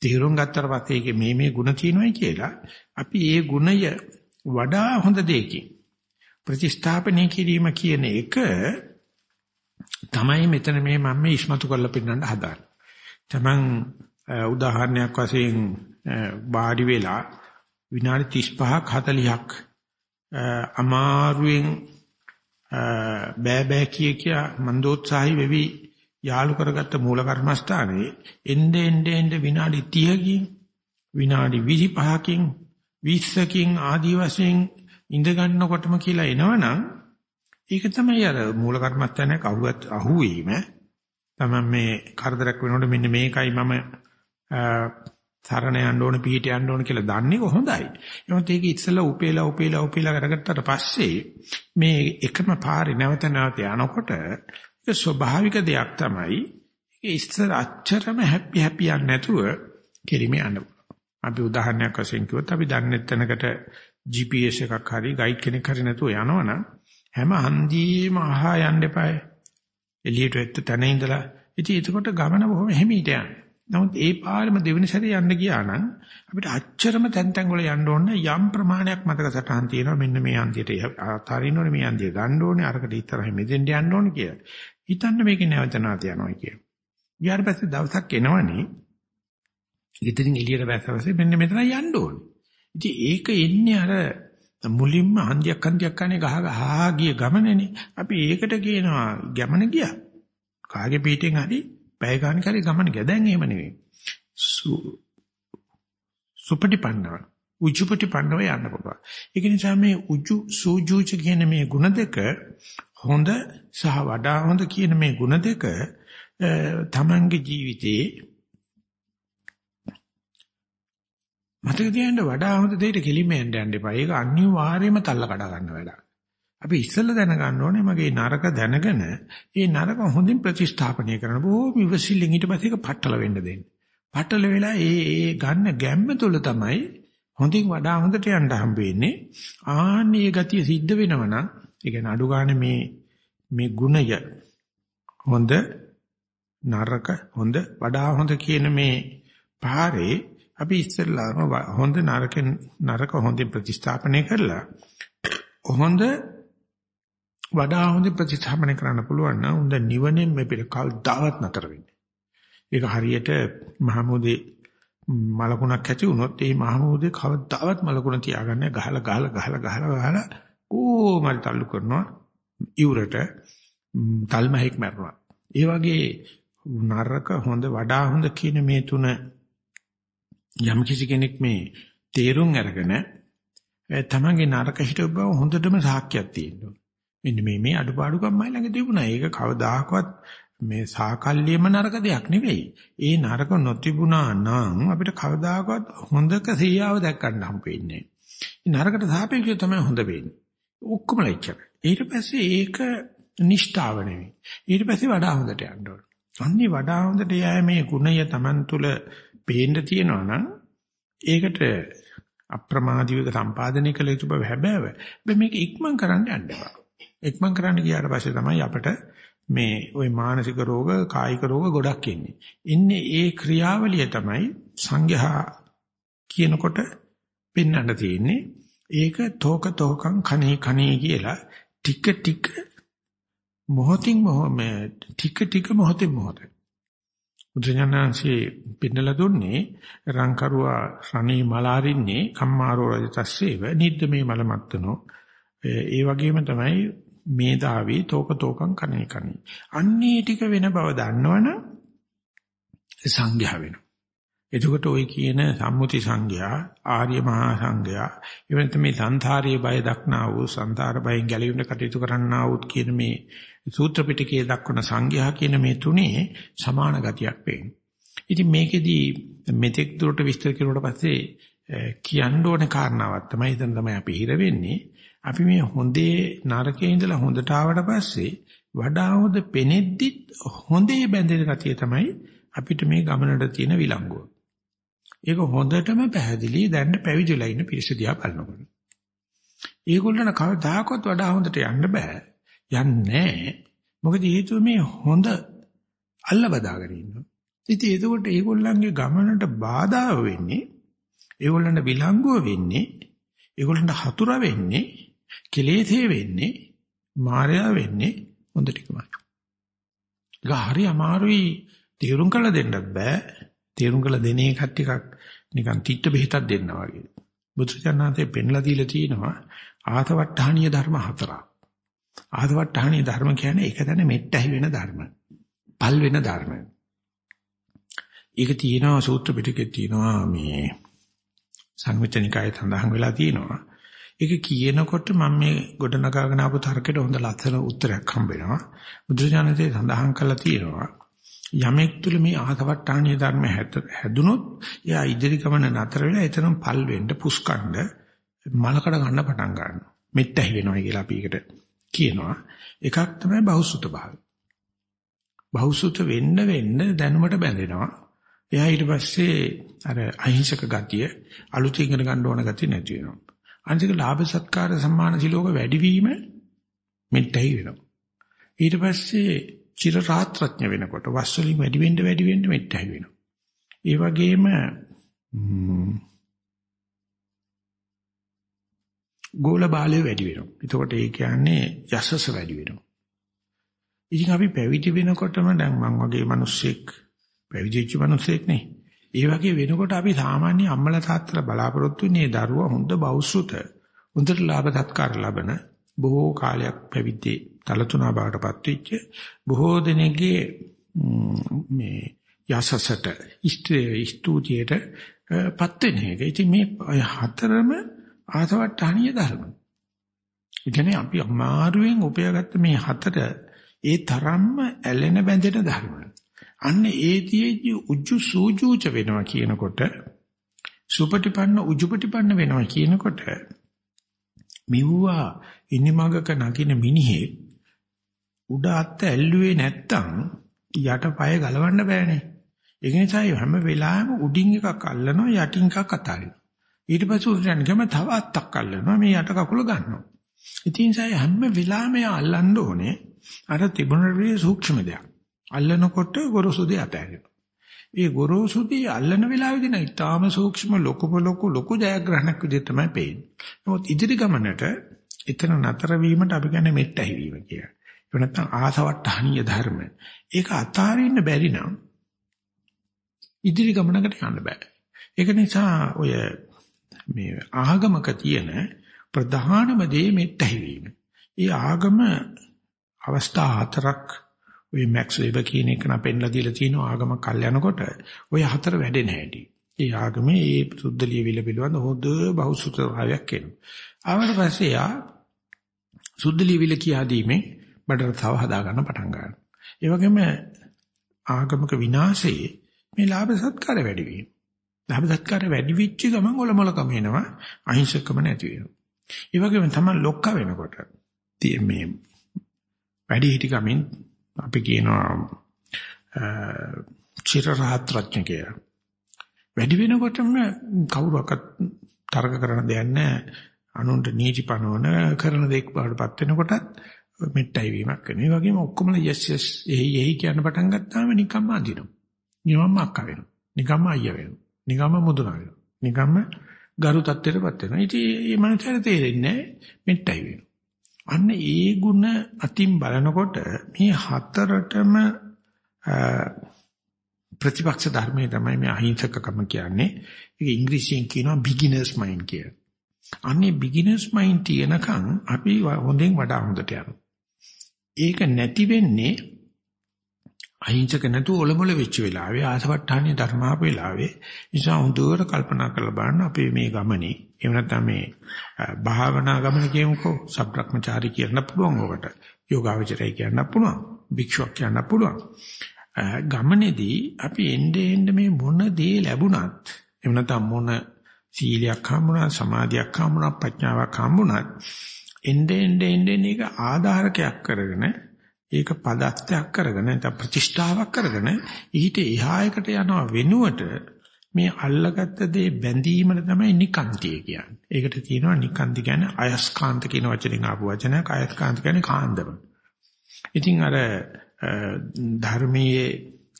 තීරුම් ගත්තට පස්සේ ඒකේ මේ මේ ಗುಣ තියෙනවායි කියලා අපි ඒ ගුණය වඩා හොඳ දෙයකින් ප්‍රතිස්ථාපනය කිරීම කියන එක තමයි මෙතන මේ මම මේ ඉස්මතු කරලා පෙන්නන්න හදාන්නේ. තමන් උදාහරණයක් වශයෙන් වාඩි වෙලා විනාඩි 35ක් 40ක් අමාරුවෙන් බෑ බෑ කිය කිය මන්දෝත්සාහි වෙවි යාලු කරගත්ත මූල කර්මස්ථානේ එnde ende ende විනාඩි 30කින් විනාඩි 25කින් 20කින් ආදී වශයෙන් ඉඳ ගන්නකොටම කියලා එනවනම් ඒක තමයි අර මූල කර්මස්ථානයක් අහුවත් අහුවීම. තමයි මේ කරදරයක් වෙනකොට මෙන්න මේකයි මම සරණ යන්න ඕන පිහිට යන්න ඕන කියලා දන්නේ හොඳයි. එහෙනම් ඒක ඉස්සෙල්ලා උපේලා උපේලා උපේලා කරගත්තට පස්සේ මේ එකම පාරේ නැවත නැවත යනකොට ඒක ස්වභාවික දෙයක් තමයි. ඒක ඉස්සර අච්චරම හැපි හැපි යන්නේ නැතුව කෙලිමේ යන්න අපි උදාහරණයක් වශයෙන් කිව්වොත් අපි දන්නේ තැනකට GPS එකක් හරි ගයිඩ් කෙනෙක් හරි නැතුව යනවනම් හැම හන්දියේම අහා යන්න එපායි. එළියට වෙත්ත තැන ඉඳලා ඉතින් එතකොට ගමන බොහොම හිමීට යනවා. නමුත් ඒ පාරම දෙවෙනි සැරේ යන්න ගියා නම් අපිට අච්චරම තැන් තැන් වල යන්න ඕන යම් ප්‍රමාණයක් මතක සටහන් තියෙනවා මෙන්න මේ අන්තියට අතාරින්න ඕනේ මේ අන්තිය ගන්න ඕනේ අරකට ඉතරයි මෙතෙන්ට යන්න ඕනේ කියලා. හිතන්න මේකේ නැවත නැවත යනවා කියන. ඊට පස්සේ දවසක් එනවනේ ඉතින් එළියට බැස්සවසේ මෙන්න මෙතන යන්න ඕනේ. ඉතින් ඒක එන්නේ අර මුලින්ම හන්දියක් හන්දියක් කන්නේ ගහ ගහ ගිය ගමනනේ. අපි ඒකට කියනවා ගමන ගියා. කාගේ පීටෙන් හරි පැය ගානක් හරි ගමන ගියා. දැන් එහෙම නෙවෙයි. සුපටිපන්නව උජුපටිපන්නව යන්න පුළුවන්. ඒක නිසා මේ උජු සූජුච කියන මේ ಗುಣ දෙක හොඳ සහ වඩා හොඳ කියන මේ ಗುಣ දෙක තමන්ගේ ජීවිතේ මතක තියාගන්න වඩා හොඳ දෙයකට කෙලිමෙන් යන්න එපා. ඒක අනිවාර්යයෙන්ම තල්ල කඩා ගන්න වැඩක්. අපි ඉස්සෙල්ලා දැනගන්න ඕනේ මගේ නරක දැනගෙන ඒ නරක හොඳින් ප්‍රතිස්ථාපනය කරන බොහොම ඉවසිල්ලෙන් ඊට පස්සේ ඒක පట్టල වෙන්න දෙන්න. පట్టල වෙලා ඒ ඒ ගන්න ගැම්ම තුල තමයි හොඳින් වඩා හොඳට යන්න හම්බ වෙන්නේ. ආන්නේ ගතිය සිද්ධ වෙනවා නම් ඒ කියන්නේ අඩු ගන්න මේ මේ ගුණය හොඳ නරක හොඳ වඩා හොඳ කියන මේ පාරේ අපි ඉස්සෙල්ලාම හොඳ නරක නරක හොඳින් ප්‍රතිස්ථාපනය කරලා හොඳ වඩා හොඳ ප්‍රතිස්ථාපනය කරන්න පුළුවන් නම් උන්ද නිවනෙන් මේ පිට කල්දාවත් නතර වෙන්නේ. ඒක හරියට මහමුදේ මලකුණක් ඇති වුණොත් ඒ මහමුදේ කවදාවත් මලකුණ තියාගන්න ගහලා ගහලා ගහලා ගහලා ගහලා කොහොමද තල්ලු කරනවා ඉවුරට තල්මහෙක් මරනවා. ඒ වගේ නරක හොඳ වඩා හොඳ කියන මේ තුන යම් කිසි කෙනෙක් මේ තේරුම් අරගෙන තමන්ගේ නරක හිතව බව හොඳටම සාක්ෂියක් තියෙනවා. මෙන්න මේ මේ අඩුපාඩුකම් මයි ළඟ තිබුණා. ඒක කවදාකවත් මේ සාකල්යෙම නරක දෙයක් නෙවෙයි. ඒ නරක නොතිබුණා නම් අපිට කවදාකවත් හොඳක සියාව දැක්කන්න හම්බෙන්නේ නැහැ. නරකට සාපේක්ෂව තමයි හොඳ වෙන්නේ. ඔක්කොම ලැච්චර. ඊට පස්සේ ඒක නිෂ්ඨාව නෙවෙයි. ඊට පස්සේ වඩා හොඳට යන්න ඕන. අන්නේ වඩා හොඳට යෑමේ ගුණය Taman තුල පේන්න තියෙනවා නම් ඒකට අප්‍රමාදීවක සම්පාදනය කළ යුතු බව හැබෑව. මේක ඉක්මන් කරන්න යන්න එපා. ඉක්මන් කරන්න ගියාට පස්සේ තමයි අපිට මේ ওই මානසික රෝග, කායික රෝග ගොඩක් එන්නේ. ඉන්නේ ඒ ක්‍රියාවලිය තමයි සංඝයා කියනකොට පෙන්වන්න තියෙන්නේ. ඒක තෝක තෝකං කණේ කණේ කියලා ටික ටික මොහොතින් මොහොමේ ටික ටික මොහොතින් මොහොත. බුදුජානන්සේ පින්නලා දුන්නේ රංකරුවා රණී මලාරින්නේ කම්මාරෝ රජතස්සේව නිද්දමේ මලමත්තනෝ ඒ වගේම තමයි මේ දාවේ තෝක තෝකං කණේ කණේ. අන්නේ ටික වෙන බව දන්නවනම් සංඝයා වෙනවා. එතකොට ওই කියන සම්මුති සංඝයා ආර්ය මහා සංඝයා එවනත මේ සංසාරයේ බය දක්නා වූ සංසාර බයෙන් ගැලවීමට කටයුතු කරන්නා වූ කියන මේ සූත්‍ර පිටකයේ දක්වන සංඝයා කියන මේ තුනේ සමාන ගතියක් පේනවා. ඉතින් මේකෙදී මෙතෙක් දුරට විස්තර කරුවට පස්සේ කියන්න ඕනේ කාරණාවක් තමයි එතන තමයි අපි හිර වෙන්නේ. අපි මේ හොඳේ නරකේ ඉඳලා හොඳට ආවට පස්සේ වඩා හොඳ පෙනෙද්දිත් හොඳේ බැඳෙන ගතිය තමයි අපිට මේ ගමනට තියෙන විලංගුව. ඒක හොඳටම පැහැදිලි දැන් පැවිදිලා ඉන්න පිරිස දිහා බලනකොට. ඒගොල්ලන් කවදාකවත් වඩා හොඳට යන්න බෑ. යන්නේ මොකද හේතුව මේ හොඳ අල්ල බදාගෙන ඉන්නවා. ඉතින් එතකොට ඒගොල්ලන්ගේ ගමනට බාධා වෙන්නේ ඒගොල්ලන්ට විලංගුව වෙන්නේ ඒගොල්ලන්ට හතුර වෙන්නේ කෙලෙසේ වෙන්නේ මායя වෙන්නේ හොඳ ටිකමයි. ඒක හරි අමාරුයි තීරුම් කළ දෙන්නත් බෑ. තීරුම් කළ දෙන එකක් ටිකක් නිකන් තිත්ත බෙහෙතක් දෙන්නා වගේ. බුදුචානන්තේ පෙන්ලා දීලා තිනවා ආතවට්ටහණීය ධර්ම හතරක්. ආතවට්ටහණීය ධර්ම කියන්නේ එක තැන මෙට්ටහි වෙන ධර්ම. පල් වෙන ධර්ම. ඒක තියෙනවා සූත්‍ර පිටකේ තියෙනවා මේ සංවිතනිකායේ සඳහන් වෙලා තියෙනවා. ඒක කියනකොට මම මේ ගොඩනගාගෙන ආපු තර්කයට හොඳ ලස්සන උත්තරයක් හම්බ වෙනවා. බුදුරජාණන්සේ සඳහන් කළා තියෙනවා. යමෙක් තුල මේ ආසවට්ටාණීය ධර්ම හැදුනොත් එයා ඉදිරි ගමන නතර වෙලා එතනම පල් වෙන්න පුස්කණ්ඩ මලකඩ ගන්න පටන් ගන්නවා. මෙත්තැහි වෙනවා කියලා අපි ඒකට කියනවා. එකක් තමයි බහුසුත භාවය. බහුසුත වෙන්න වෙන්න දැනුමට බැඳෙනවා. එයා ඊට පස්සේ අර අහිංසක ගතිය අලුතින් ඉගෙන ගන්න ඕන ගතිය නැති වෙනවා. අනිතික ලාභ සත්කාර සම්මාන සිලෝක වැඩිවීම මෙත්තැහි වෙනවා. ඊට පස්සේ චිර රාත්‍රඥ වෙනකොට වස් වලින් වැඩි වෙන්න වැඩි වෙන්න මෙත්තැහි වෙනවා. ඒ වගේම ගෝල බාලය වැඩි වෙනවා. එතකොට ඒ කියන්නේ යසස වැඩි වෙනවා. ඉතින් අපි පැවිදි වෙනකොටම දැන් මං වගේ මිනිස්සෙක් පැවිදිච්ච මිනිස්සෙක් නේ. ඒ වගේ වෙනකොට අපි සාමාන්‍ය අම්මලා තාත්තලා බලාපොරොත්තු වෙන්නේ දරුවා හොඳ බෞසුත හොඳට ලාභ සත්කාර ලබන බොහෝ කාලයක් පැවිදි තලතුණා බවටපත් වෙච්ච බොහෝ දෙනෙක්ගේ මේ යසසට ස්තුතියට පත් වෙන එක. ඉතින් මේ හතරම ආසවට්ටහණීය ධර්ම. ඒ කියන්නේ අපි අමාරුවෙන් උපයාගත්ත මේ හතර ඒ තරම්ම ඇලෙන බැඳෙන ධර්ම. අන්න ඒතියෙදි උජු සූජූච වෙනවා කියනකොට සුපටිපන්න උජුපටිපන්න වෙනවා කියනකොට මෙවුවා ඉනිමගක නගින මිනිහේ උඩ අත්ත ඇල්ලුවේ නැත්තම් යට පය ගලවන්න බෑනේ. ඒක නිසා හැම වෙලාවෙම උඩින් එකක් අල්ලනවා යටින් එකක් අතාරිනවා. ඊට පස්සේ උඩට ගම තව අත්තක් අල්ලනවා මේ යට කකුල ගන්නවා. ඉතින් හැම වෙලාවෙම අල්ලන්න ඕනේ අර තිබුණේ සූක්ෂම දෙයක්. අල්ලනකොට ගොරෝසු දෙය අතහැරෙනවා. ඒ ගොරෝසු දෙය අල්ලන වෙලාවේදී නම් ඊටාම සූක්ෂම ලොකු ලොකු ලොකු ජයග්‍රහණයක් විදිහට තමයි පේන්නේ. නමුත් ඉදිරි ගමනට එතන නතර වීමට අපි කියන්නේ මෙට්ටහි වීම කියලා. ඒ නැත්නම් ආසවට්ටහනීය ධර්ම. ඒක අතාරින්න බැරි නම් ඉදිරි ගමනකට යන්න බෑ. ඒක නිසා ඔය මේ ආගමක තියෙන ප්‍රධානම දේ මෙට්ටහි වීම. ඒ ආගම අවස්ථා හතරක් ওই මැක්ස් වෙබර් කියන එක නම් පෙන්ලා දීලා තියෙනවා ආගම කල් යනකොට ওই හතර වැඩෙන හැටි. ඒ ආගමේ ඒ සුද්ධ ලියවිල පිළිබඳ හොඳ බහුසුත භාවයක් එනවා. ආවට පස්සේ යා සුද්ධ ලියවිල කියා දීමේ බඩට තව හදා ගන්න පටන් ගන්නවා. ඒ වගේම ආගමක විනාශයේ මේ ලාභ සත්කාර වැඩි වීම. ලාභ සත්කාර වැඩි වෙච්ච ගමන් ඔලොමලකම එනවා අහිංසකම නැති වෙනවා. ඒ වගේම තමයි ලොක්ක වෙනකොට මේ වැඩි හිටි ගමින් අපි කියනවා චිර රාත්‍රඥ කියලා. වැඩි වෙනකොටම කවුරක්වත් තරක කරන දෙයක් නැහැ. අනුන්ට නීති පනවන කරන දෙයක් බාටපත් වෙනකොටත් මෙට්ටයි වීමක් කරනවා. ඒ වගේම ඔක්කොම yes yes එහි එහි කියන පටන් ගත්තාම නිකම්ම අදිනවා. නිකම්ම අක්කා වෙනවා. නිකම්ම අයියා වෙනවා. නිකම්ම මුදුනා වෙනවා. නිකම්ම ගරු තත්ත්වයටපත් වෙනවා. ඉතින් මේ මනසට තේරෙන්නේ මෙට්ටයි වෙනවා. අන්න ඒ ಗುಣ අතින් බලනකොට මේ හතරටම ප්‍රතිපක්ෂ ධර්මයේ තමයි මේ අහිංසකකම කියන්නේ. ඒක ඉංග්‍රීසියෙන් කියනවා beginners mind කියලා. අන්නේ beginners mind තියනකම් අපි හොඳින් වඩා හොඳට යනවා. ඒක නැති වෙන්නේ අහිංසක නැතුව ඔලමුල වෙච්ච වෙලාවේ ආසවට්ටානිය ධර්මාප වෙලාවේ නිසා හොඳට කල්පනා කරලා බලන්න අපේ මේ ගමනේ එහෙම නැත්නම් මේ භාවනා ගමන කියමුකෝ සබ්‍රක්‍මචාරී කියන්න පුළුවන් ඔකට යෝගාවචරය කියන්න පුළුවන් භික්ෂුවක් කියන්න පුළුවන්. ගමනේදී අපි එnde එnde මේ මොන දේ ලැබුණත් එහෙම නැත්නම් මොන සීලයක් හම්බුණා සමාධියක් හම්බුණා ප්‍රඥාවක් හම්බුණත් එnde එnde එnde එක ආධාරකයක් කරගෙන ඒක පදත්තයක් කරගෙන නැත්නම් ප්‍රතිෂ්ඨාවක් කරගෙන ඊට එහා එකට යනවා වෙනුවට මේ අල්ලගත්ත දේ බැඳීමල තමයි නිකාන්තිය කියන්නේ. ඒකට කියනවා නිකාන්ති කියන්නේ අයස්කාන්ත කියන වචනෙන් ආපු වචනයක්. අයස්කාන්ත කියන්නේ කාන්දම. ඉතින් අර ධර්මයේ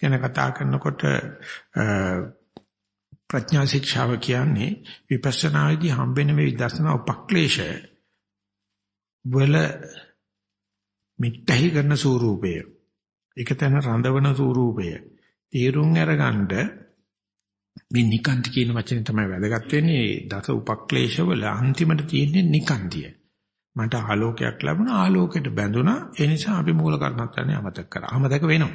ගැන කතා කරනකොට ප්‍රඥා ශික්ෂාව කියන්නේ විපස්සනායේදී හම්බෙන මේ විදර්ශනා උපක්ලේශය වල මිත්‍තහි කරන ස්වරූපය. ඒක තන රඳවන ස්වරූපය. තීරුම් අරගන්න මේ නිකාන්ති කියන වචනේ තමයි වැදගත් වෙන්නේ. දස උපක්ලේශ වල අන්තිමට තියෙන්නේ නිකාන්තිය. මට ආලෝකයක් ලැබුණා ආලෝකයට බැඳුණා. ඒ නිසා අපි මූල කර්මස්ථානේ අමතක කරා. අමතක වෙනවා.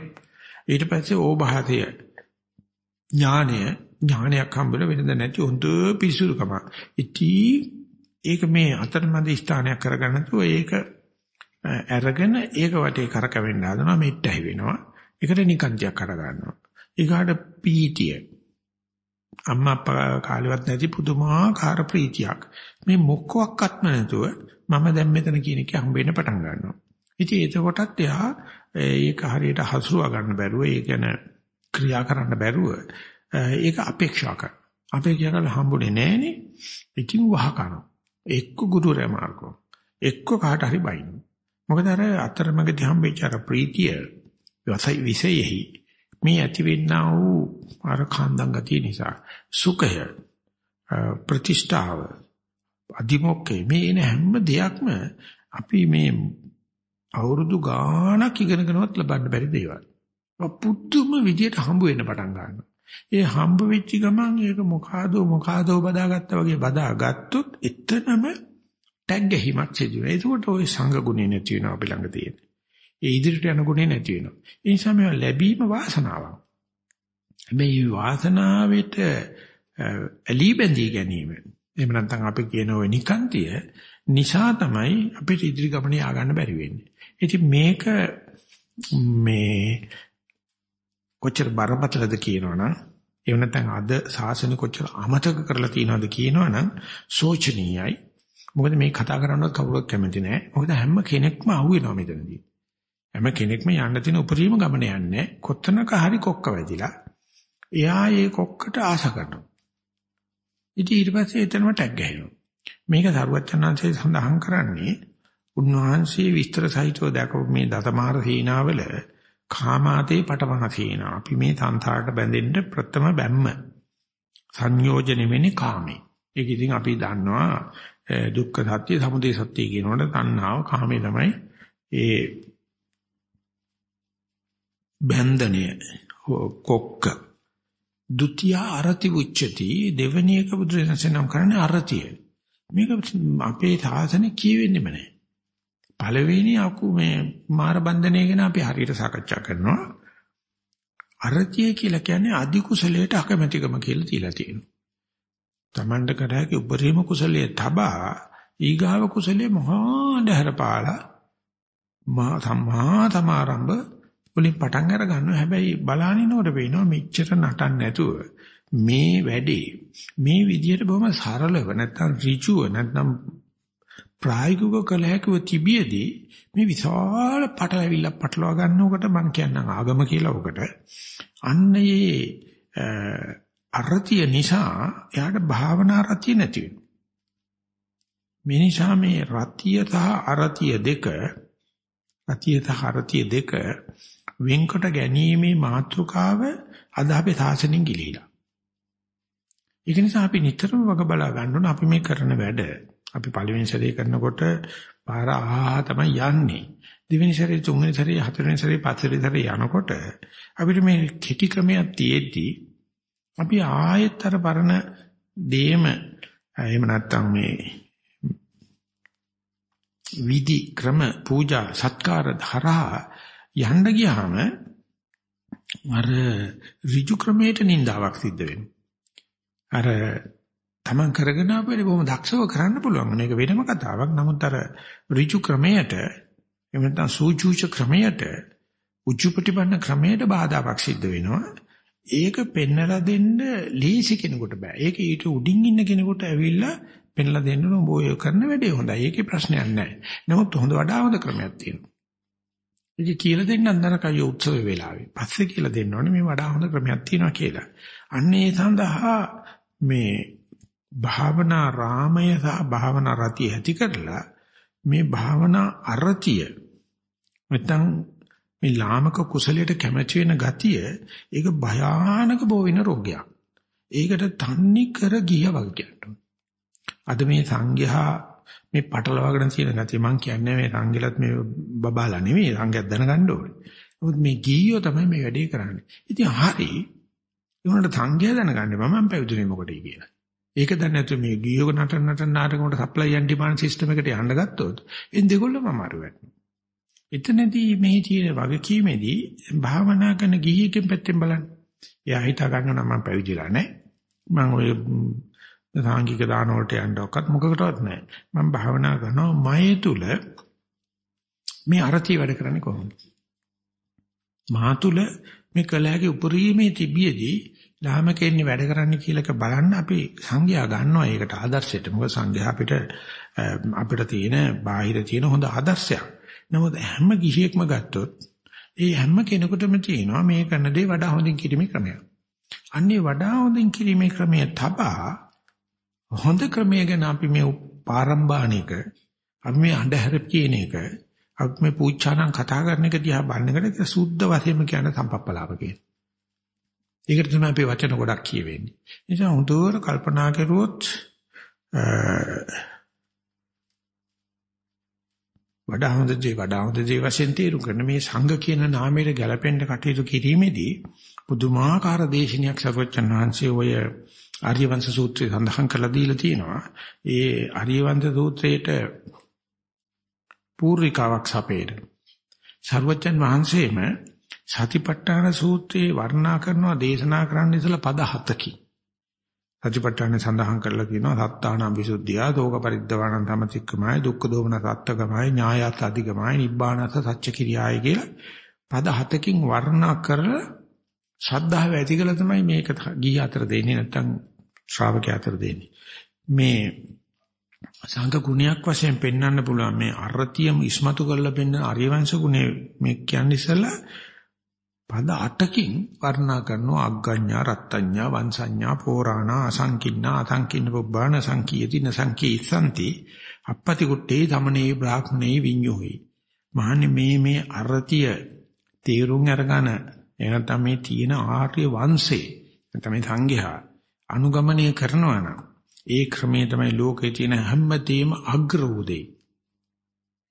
ඊට පස්සේ ඕභාසය ඥානය ඥානයක් හම්බෙල වෙනද නැති හොඳ පිසුරුකම ඉති ඒක මේ අතරමැද ස්ථානයක් කරගන්න තු ඒක අරගෙන ඒක වටේ කරකවෙන්න හදනවා මෙට්ටයි වෙනවා ඒකට නිකන්තියක් කරගන්නවා ඊගාට පීතිය අම්මා අප්පා කාලෙවත් නැති පුදුමාකාර ප්‍රීතියක් මේ මොකක්වත්ම නැතුව මම දැන් මෙතන කියන එක හම්බෙන්න පටන් ගන්නවා ඉතින් එතකොටත් එයා ඒක හරියට හසුරුවා ගන්න බැරුව ඒ කියන ක්‍රියා කරන්න බැරුව ඒක අපේක්ෂා කරනවා. අපේක්ෂා කරලා හම්බුනේ නැහනේ. ඉතින් වහ කරනවා. එක්ක ගුරුරයා මාර්ගෝ. එක්ක කාට හරි බයින්න. මොකද අර අතරමඟදී හම්බෙච්ච අර ප්‍රීතිය වසයි විසෙයෙහි මේ ඇතිවෙන්නා වූ අර කාන්දන් ගතිය නිසා සුඛය ප්‍රතිෂ්ඨාව අදිමොක්කේ මේ එන හැම දෙයක්ම අපි මේ අවුරුදු ගාණක් ඉගෙනගෙනවත් ලබන්න බැරි දේවල්. පුදුම විදියට හම්බ වෙන්න පටන් ගන්නවා. ඒ හම්බ වෙච්ච ගමන් ඒක මොකාදෝ මොකාදෝ බදාගත්තා වගේ බදාගත්තොත් එතනම ටැග් ගැහිමක් සිදු වෙනවා. ඒකට ওই සංඝ ගුණේ නැති වෙනවා අපි ළඟ තියෙන. ඒ ඉදිරියට යන ගුණේ නැති වෙනවා. ඒ නිසා මේවා ලැබීම වාසනාවක්. හැබැයි වාසනාවෙට ඇලී බැඳී ගැනීම. එහෙම නැත්නම් අපි කියන ওই නිකාන්තිය නිසා තමයි අපිට ඉදිරි ගමනේ ආගන්න බැරි වෙන්නේ. ඉතින් මේක මේ කොච්චර බරපතලද කියනවනම් එහෙම නැත්නම් අද සාසන කොච්චර අමතක කරලා තියෙනවද කියනවනම් සෝචනීයයි. මොකද මේ කතා කරන්නවත් කවුරුත් කැමති නැහැ. මොකද හැම කෙනෙක්ම අහුවෙනවා මෙතනදී. හැම කෙනෙක්ම යන්න තියෙන උපරිම ගමන යන්නේ කොත්තනක හරි කොක්ක වැදිලා. එයා ඒ කොක්කට ආස කරනවා. ඉතින් ඊට පස්සේ එතනම ටැග් ගහනවා. මේක සරුවචනාංශයේ සඳහන් කරන්නේ උන්වහන්සේ විස්තර සහිතව දැකපු මේ දතමාර සීනාවල කාමාතේ පටවන සීනා. අපි මේ සංසාරට බැඳෙන්න ප්‍රථම බැම්ම සංයෝජනෙ වෙන්නේ කාමේ. ඒක ඉතින් අපි දන්නවා දුක්ඛ සත්‍ය, සමුදය සත්‍ය කියනකොට තණ්හාව කාමේ තමයි ඒ බන්ධනය කොක්ක ဒုတိ ය අරති උච්චති දෙවැනි එක බුදුරජාණන් නම් කරන්නේ අරතිය මේක අපේ සාසනේ කියවෙන්නේම නැහැ පළවෙනි අකු මේ මාර බන්ධනය ගැන අපි හරියට සාකච්ඡා කරනවා. අරතිය කියලා කියන්නේ අදි කුසලයට අකමැතිකම කියලා තියලා තියෙනවා. Tamanda කරාගේ උපරිම කුසලයේ තබා ඊගාව කුසලයේ මහා දහරපාලා මා සම්මා සමාරම්භ වලින් පටන් අර ගන්නවා. හැබැයි බලානිනෝට වෙනවා මෙච්චර නටන්න නැතුව මේ වැඩේ මේ විදිහට බොහොම සරලව නැත්නම් ඍජුව නැත්නම් ප්‍රායෝගිකව කළ හැකිව තිබියදී මේ විශාල පටලැවිල්ල පටලවා ගන්නකොට මම කියන්නම් ආගම කියලා උකට අන්නේ අරතිය නිසා එයාට භාවනා රතිය නැති වෙනවා. මේ නිසා මේ රතිය සහ අරතිය දෙක රතිය සහ අරතිය දෙක වෙන්කොට ගැනීමේ මාතෘකාව අද අපේ සාසනෙන් ගිලිහිලා. ඒක නිසා අපි නිතරම වග බලා ගන්න ඕන අපි මේ කරන වැඩ. අපි පළවෙනි සැරේ කරනකොට පාර ආහා තමයි යන්නේ. දෙවෙනි සැරේ තුන්වෙනි සැරේ හතරවෙනි සැරේ පස්වෙනි සැරේ යනකොට අපිට මේ කෙටි ක්‍රමයක් තියෙද්දි අපි ආයෙත් අර පරණ දේම එහෙම නැත්නම් මේ විදි ක්‍රම පූජා සත්කාර ධරා යන්න ගියාම අර ඍජු ක්‍රමයට නින්දාවක් සිද්ධ වෙනවා. අර Taman කරගෙන ආපෙට බොහොම දක්ෂව කරන්න පුළුවන්. මේක වෙනම කතාවක්. නමුත් අර ඍජු ක්‍රමයට එහෙම නැත්නම් සූචුච ක්‍රමයට උච්චපටිපන්න ක්‍රමයට බාධාවක් සිද්ධ වෙනවා. ඒක පෙන්නලා දෙන්න ලීසි කෙනෙකුට බෑ. ඒක ඊට උඩින් ඉන්න කෙනෙකුට ඇවිල්ලා පෙන්නලා දෙන්න ඕන ඔය කරන වැඩේ හොඳයි. ඒකේ ප්‍රශ්නයක් නැහැ. නමුත් හොඳ වඩා හොඳ ක්‍රමයක් තියෙනවා. ඒක කියලා දෙන්නත් නරකයි උත්සව වෙලාවේ. පස්සේ කියලා දෙන්න ඕනේ මේ වඩා හොඳ ක්‍රමයක් තියෙනවා කියලා. අන්න ඒ සඳහා මේ භාවනා රාමය සහ භාවනා රතිය ඇති කරලා මේ භාවනා අරතිය නැත්නම් මේ ලාමක කුසලයට කැමැති වෙන ගතිය ඒක භයානක බෝ වෙන රෝගයක්. ඒකට තන්නේ කර ගිය වගේ අද මේ සංඝයා මේ පටලවාගෙන තියෙන ගතිය මම කියන්නේ මේ සංඝලත් මේ බබාලා නෙමෙයි සංඝයක් දැනගන්න ඕනේ. නමුත් මේ ගියෝ තමයි මේ වැඩේ කරන්නේ. ඉතින් හරි ඒකට සංඝයා දැනගන්නේ මම පැවිදිනේ මොකටද කියලා. ඒක දැන් නැතු මේ ගියෝ නටන නටන නාටකවලට සප්ලයි ඇන්ඩ් ඩිමාන්ඩ් සිස්ටම් එකට යන්න ගත්තොත් එන් දෙකොල්ලම අමාරු වෙනවා. එතනදී මේ තියෙන වගකීමේදී භාවනා කරන ගිහියකින් පැත්තෙන් බලන්න. එයා හිතා ගන්න නම් මම පැවිදිලා නැහැ. මම ඔය සාංගික දාන වලට යන්නවක්වත් මොකකටවත් නැහැ. මම භාවනා කරනවා මයේ තුල මේ අරතිය වැඩ කරන්නේ කොහොමද? මා තුල මේ කලහගේ උපරිමේ තිබියදී ලාමකෙන්නේ වැඩ කරන්නේ කියලාක බලන්න අපි සංඝයා ගන්නවා ඒකට ආදර්ශයට. මොකද සංඝයා අපිට අපිට තියෙන බාහිර තියෙන හොඳ ආදර්ශයක්. නමුත් හැම ගිහියෙක්ම ගත්තොත් ඒ හැම කෙනෙකුටම තියෙනවා මේ කරන දේ වඩා හොඳින් කිරීමේ ක්‍රමයක්. අන්නේ වඩා හොඳින් කිරීමේ ක්‍රමය තබා හොඳ ක්‍රමය ගැන අපි මේ පාරම්බාණික අපි මේ අඳුර කියන එක අපි මේ පූජානම් කතා කරන එක දිහා බලන එකට සුද්ධ වශයෙන්ම කියන සම්පප්පලාව කියන. ඒකට තමයි අපි වචන ගොඩක් කියවෙන්නේ. ඒ නිසා හොඳට කල්පනා කරුවොත් වඩා හොඳ දේ වඩා හොඳ දේ වශයෙන් තේරුම් කරන මේ සංඝ කියන නාමයට ගැලපෙන්න කටයුතු කිරීමේදී පුදුමාකාර දේශනයක් සර්වචන් වහන්සේ ඔය ආර්යවංශ සූත්‍රය සඳහන් කරලා දීලා තියෙනවා. ඒ ආර්යවංශ සූත්‍රයේට පූර්විකාවක් සපේන. සර්වචන් වහන්සේම සතිපට්ඨාන සූත්‍රයේ වර්ණනා කරනවා දේශනා කරන්න ඉස්සලා පද හතකින්. සතිපට්ඨානේ සඳහන් කරලා කියනවා සත්තානම් විසුද්ධිය, දෝක පරිද්දවාණං තමතික්කමයි, දුක්ඛ දෝමන සත්ත්වගමයි, ඥායත් අධිගමයි, නිබ්බානස සත්‍ය කිරියායි කියලා පද හතකින් වර්ණනා කරලා ශ්‍රද්ධාව ඇති කළ තමයි මේක ගිහි අතර දෙන්නේ නැත්නම් ශ්‍රාවකයා අතර දෙන්නේ. මේ සංඝ ගුණයක් වශයෙන් පෙන්වන්න පුළුවන් මේ අරතියම ඉස්මතු කරලා පෙන්වන ආර්යවංශ ගුණේ මේ කියන්නේ ඉස්සලා පද 8කින් වර්ණනා කරනවා අග්ගඤ්ඤා රත්ත්‍ඤ්ඤා වංශඤ්ඤා පෝරාණා අසංකින්නා අසංකින්න පුබ්බාන සංකීයති නසංකීසanti අපපති කුට්ටේ තමනේ බ්‍රාහ්මනේ විඤ්ඤෝහි. මහන්නේ මේ මේ අරතිය තීරුම් අරගෙන එහෙනම් මේ තියෙන ආර්ය වංශේ නැත්නම් මේ සංඝයා අනුගමනය කරනවා නම් ඒ ක්‍රමයේ තමයි ලෝකේ තියෙන හැමතේම අග්‍ර උදේ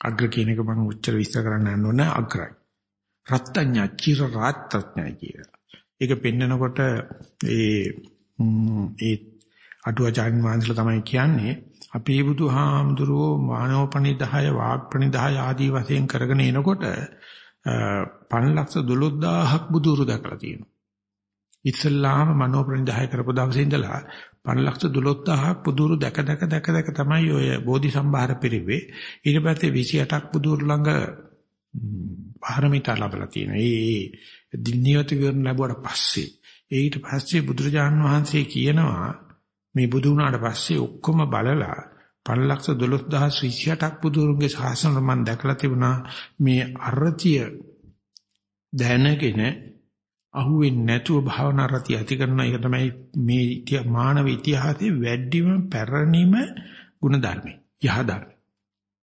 අග්‍ර කියන එක මම උච්චර විස්තර කරන්න යන්න ඕන අග්‍රයි. රත්ත්‍ඤ්ඤා චිර රාත්ත්‍ඤ්ඤා කියලා. ඒක පෙන්නකොට ඒ ඒ අටුවාචාන් වහන්සේලා තමයි කියන්නේ අපේ බුදුහාමුදුරුවෝ මානවපණිදාය වාග්පණිදාය ආදී වශයෙන් කරගෙන එනකොට 512000ක් බුදුරු දැකලා තියෙනවා. ඉස්ලාම මනෝපණිදාය කරපු දවසේ ඉඳලා 512000ක් බුදුරු දැක දැක දැක දැක තමයි ඔය බෝධි සම්භාර පිරිවේ. ඊට පස්සේ 28ක් බුදුරු ළඟ පාරමිතා ලැබලා තියෙනවා. ඒ දිනියත විවරණ ලැබුවට පස්සේ ඊට පස්සේ බුදුරජාණන් වහන්සේ කියනවා මේ බුදු වුණාට පස්සේ ඔක්කොම බලලා 512028ක් බුදුරුන්ගේ ශාසන මම දැකලා තිබුණා මේ අරතිය දැනගෙන අහුවෙන්නේ නැතුව භාවනා රතිය ඇති කරන එක තමයි මේ මානව ඉතිහාසයේ වැඩිම පැරණිම ಗುಣධර්මයි යහ ධර්ම.